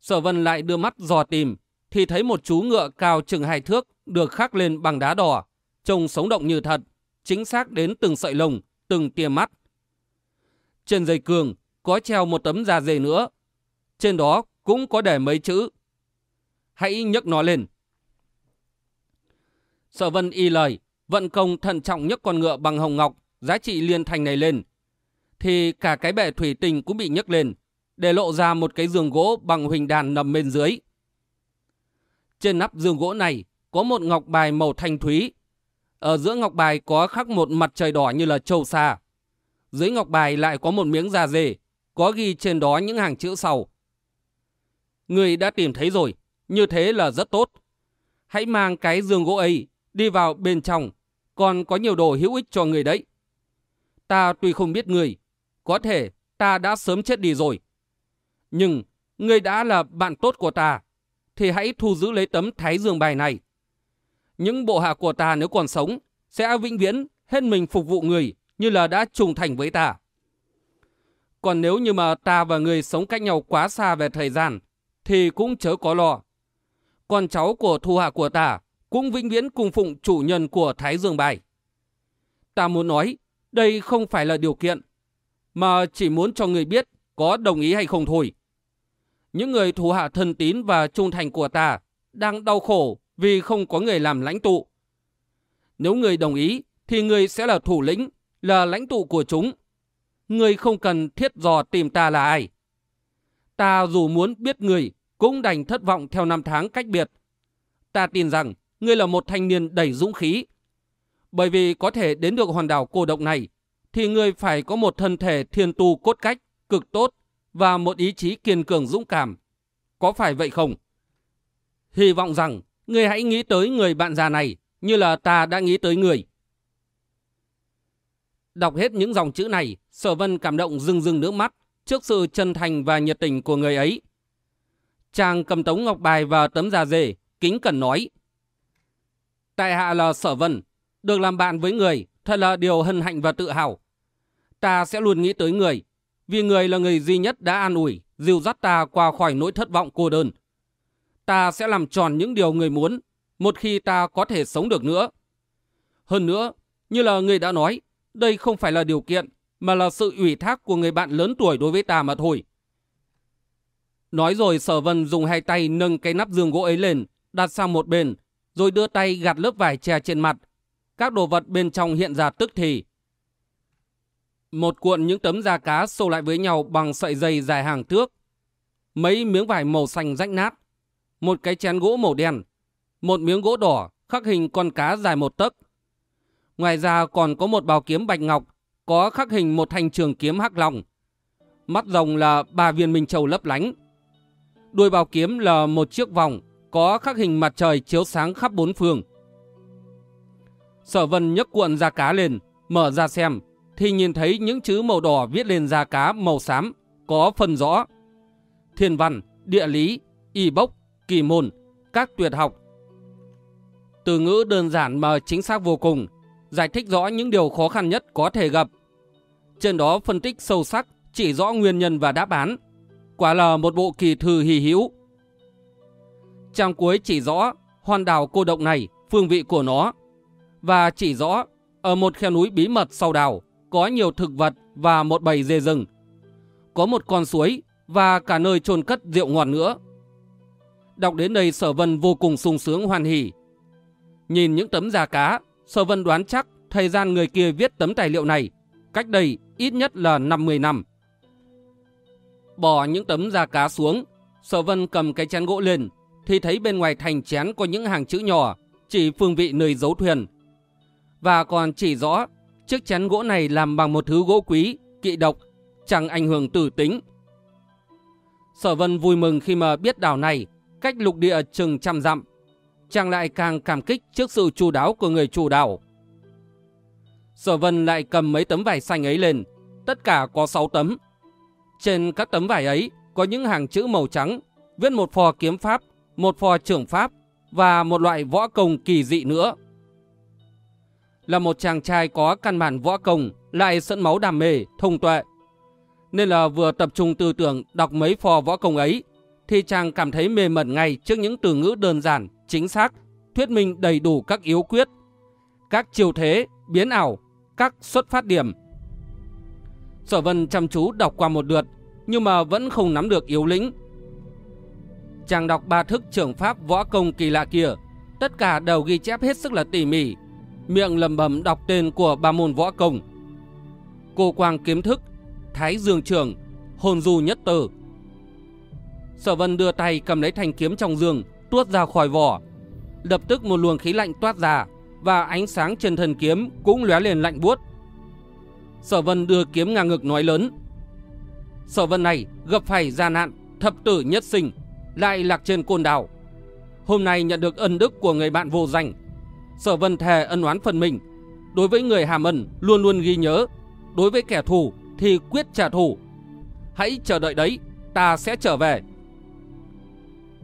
Sở Vân lại đưa mắt dò tìm, thì thấy một chú ngựa cao chừng hai thước được khắc lên bằng đá đỏ, trông sống động như thật, chính xác đến từng sợi lông, từng tia mắt. Trên dây cường có treo một tấm da dê nữa. Trên đó cũng có để mấy chữ. Hãy nhấc nó lên. Sở vân y lời, vận công thận trọng nhấc con ngựa bằng hồng ngọc, giá trị liên thành này lên. Thì cả cái bệ thủy tinh cũng bị nhấc lên, để lộ ra một cái giường gỗ bằng huỳnh đàn nằm bên dưới. Trên nắp giường gỗ này có một ngọc bài màu thanh thúy. Ở giữa ngọc bài có khắc một mặt trời đỏ như là châu xa. Dưới ngọc bài lại có một miếng da dê, có ghi trên đó những hàng chữ sau. Người đã tìm thấy rồi, như thế là rất tốt. Hãy mang cái giường gỗ ấy đi vào bên trong, còn có nhiều đồ hữu ích cho người đấy. Ta tuy không biết người, có thể ta đã sớm chết đi rồi. Nhưng người đã là bạn tốt của ta, thì hãy thu giữ lấy tấm thái dương bài này. Những bộ hạ của ta nếu còn sống sẽ vĩnh viễn hết mình phục vụ người như là đã trùng thành với ta. Còn nếu như mà ta và người sống cách nhau quá xa về thời gian, thì cũng chớ có lo. Con cháu của thu hạ của ta cũng vĩnh viễn cùng phụng chủ nhân của Thái Dương Bài. Ta muốn nói, đây không phải là điều kiện, mà chỉ muốn cho người biết có đồng ý hay không thôi. Những người thù hạ thân tín và trung thành của ta đang đau khổ vì không có người làm lãnh tụ. Nếu người đồng ý, thì người sẽ là thủ lĩnh, là lãnh tụ của chúng. Người không cần thiết dò tìm ta là ai. Ta dù muốn biết người, cũng đành thất vọng theo năm tháng cách biệt. Ta tin rằng ngươi là một thanh niên đầy dũng khí. Bởi vì có thể đến được hòn đảo cô độc này, thì ngươi phải có một thân thể thiên tu cốt cách, cực tốt và một ý chí kiên cường dũng cảm. Có phải vậy không? Hy vọng rằng ngươi hãy nghĩ tới người bạn già này như là ta đã nghĩ tới người. Đọc hết những dòng chữ này, Sở Vân cảm động rưng rưng nước mắt trước sự chân thành và nhiệt tình của người ấy. Chàng cầm tống ngọc bài và tấm da dê, kính cẩn nói. Tại hạ là Sở Vân, được làm bạn với người thật là điều hân hạnh và tự hào. Ta sẽ luôn nghĩ tới người, vì người là người duy nhất đã an ủi, dìu dắt ta qua khỏi nỗi thất vọng cô đơn. Ta sẽ làm tròn những điều người muốn, một khi ta có thể sống được nữa. Hơn nữa, như là người đã nói, đây không phải là điều kiện, mà là sự ủy thác của người bạn lớn tuổi đối với ta mà thôi. Nói rồi sở vân dùng hai tay nâng cái nắp giường gỗ ấy lên, đặt sang một bên, rồi đưa tay gạt lớp vải che trên mặt. Các đồ vật bên trong hiện ra tức thì. Một cuộn những tấm da cá xô lại với nhau bằng sợi dây dài hàng thước. Mấy miếng vải màu xanh rách nát. Một cái chén gỗ màu đen. Một miếng gỗ đỏ khắc hình con cá dài một tấc. Ngoài ra còn có một bào kiếm bạch ngọc có khắc hình một thanh trường kiếm hắc long. Mắt rồng là ba viên minh châu lấp lánh. Đuôi bào kiếm là một chiếc vòng có khắc hình mặt trời chiếu sáng khắp bốn phương. Sở vân nhấc cuộn da cá lên, mở ra xem, thì nhìn thấy những chữ màu đỏ viết lên da cá màu xám, có phần rõ. Thiên văn, địa lý, y bốc, kỳ môn, các tuyệt học. Từ ngữ đơn giản mà chính xác vô cùng, giải thích rõ những điều khó khăn nhất có thể gặp. Trên đó phân tích sâu sắc, chỉ rõ nguyên nhân và đáp án. Quả là một bộ kỳ thư hì hữu. Trang cuối chỉ rõ hòn đảo cô động này, phương vị của nó. Và chỉ rõ ở một khe núi bí mật sau đảo có nhiều thực vật và một bầy dê rừng. Có một con suối và cả nơi chôn cất rượu ngọt nữa. Đọc đến đây sở vân vô cùng sung sướng hoan hỉ. Nhìn những tấm da cá, sở vân đoán chắc thời gian người kia viết tấm tài liệu này cách đây ít nhất là 50 năm. Bỏ những tấm da cá xuống, sở vân cầm cái chén gỗ lên thì thấy bên ngoài thành chén có những hàng chữ nhỏ chỉ phương vị nơi giấu thuyền. Và còn chỉ rõ chiếc chén gỗ này làm bằng một thứ gỗ quý, kỵ độc, chẳng ảnh hưởng tử tính. Sở vân vui mừng khi mà biết đảo này cách lục địa chừng trăm dặm. Chàng lại càng cảm kích trước sự chu đáo của người chủ đảo. Sở vân lại cầm mấy tấm vải xanh ấy lên, tất cả có 6 tấm. Trên các tấm vải ấy có những hàng chữ màu trắng, viết một phò kiếm pháp một phò trưởng pháp và một loại võ công kỳ dị nữa. Là một chàng trai có căn bản võ công, lại sẵn máu đam mê, thông tuệ. Nên là vừa tập trung tư tưởng đọc mấy phò võ công ấy, thì chàng cảm thấy mê mẩn ngay trước những từ ngữ đơn giản, chính xác, thuyết minh đầy đủ các yếu quyết, các chiều thế, biến ảo, các xuất phát điểm. Sở vân chăm chú đọc qua một lượt, nhưng mà vẫn không nắm được yếu lĩnh, Chàng đọc ba thức trưởng pháp võ công kỳ lạ kia, tất cả đều ghi chép hết sức là tỉ mỉ, miệng lầm bầm đọc tên của ba môn võ công. Cô quang kiếm thức, thái dương trường, hồn du nhất tử. Sở vân đưa tay cầm lấy thanh kiếm trong giường, tuốt ra khỏi vỏ. Lập tức một luồng khí lạnh toát ra, và ánh sáng trên thân kiếm cũng lóe lên lạnh buốt. Sở vân đưa kiếm ngang ngực nói lớn. Sở vân này gặp phải gian nạn, thập tử nhất sinh lại lạc trên côn đảo. Hôm nay nhận được ân đức của người bạn vô danh. Sở vân thề ân oán phần mình. Đối với người hàm ẩn luôn luôn ghi nhớ. Đối với kẻ thù thì quyết trả thù. Hãy chờ đợi đấy, ta sẽ trở về.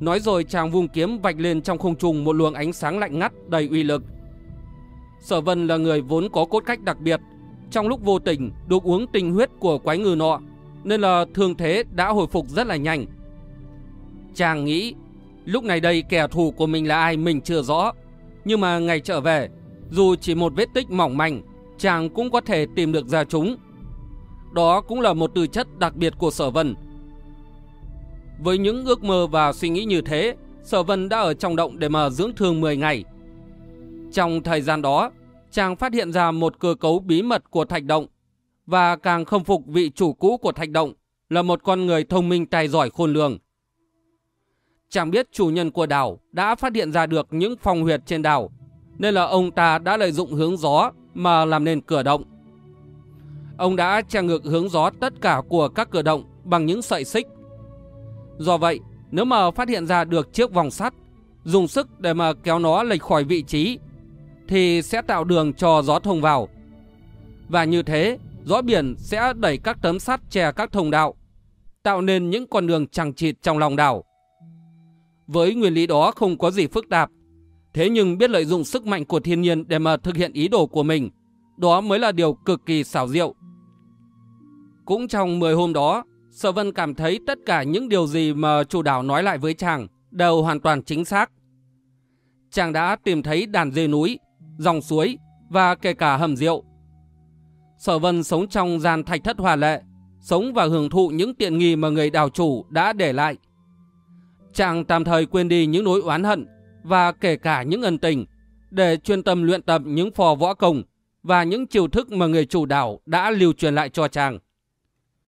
Nói rồi chàng vung kiếm vạch lên trong không trung một luồng ánh sáng lạnh ngắt đầy uy lực. Sở Vân là người vốn có cốt cách đặc biệt, trong lúc vô tình được uống tinh huyết của quái ngư nọ, nên là thương thế đã hồi phục rất là nhanh. Chàng nghĩ, lúc này đây kẻ thù của mình là ai mình chưa rõ, nhưng mà ngày trở về, dù chỉ một vết tích mỏng manh, chàng cũng có thể tìm được ra chúng. Đó cũng là một tư chất đặc biệt của Sở Vân. Với những ước mơ và suy nghĩ như thế, Sở Vân đã ở trong động để mà dưỡng thương 10 ngày. Trong thời gian đó, chàng phát hiện ra một cơ cấu bí mật của thạch động và càng không phục vị chủ cũ của thạch động là một con người thông minh tài giỏi khôn lường. Chàng biết chủ nhân của đảo đã phát hiện ra được những phong huyệt trên đảo, nên là ông ta đã lợi dụng hướng gió mà làm nên cửa động. Ông đã che ngược hướng gió tất cả của các cửa động bằng những sợi xích. Do vậy, nếu mà phát hiện ra được chiếc vòng sắt, dùng sức để mà kéo nó lệch khỏi vị trí, thì sẽ tạo đường cho gió thông vào. Và như thế, gió biển sẽ đẩy các tấm sắt che các thông đạo, tạo nên những con đường chẳng chịt trong lòng đảo. Với nguyên lý đó không có gì phức tạp, thế nhưng biết lợi dụng sức mạnh của thiên nhiên để mà thực hiện ý đồ của mình, đó mới là điều cực kỳ xảo diệu. Cũng trong 10 hôm đó, Sở Vân cảm thấy tất cả những điều gì mà chủ đảo nói lại với chàng đều hoàn toàn chính xác. Chàng đã tìm thấy đàn dê núi, dòng suối và kể cả hầm rượu. Sở Vân sống trong gian thạch thất hòa lệ, sống và hưởng thụ những tiện nghi mà người đảo chủ đã để lại. Chàng tạm thời quên đi những nỗi oán hận và kể cả những ân tình để chuyên tâm luyện tập những phò võ công và những chiêu thức mà người chủ đảo đã lưu truyền lại cho chàng.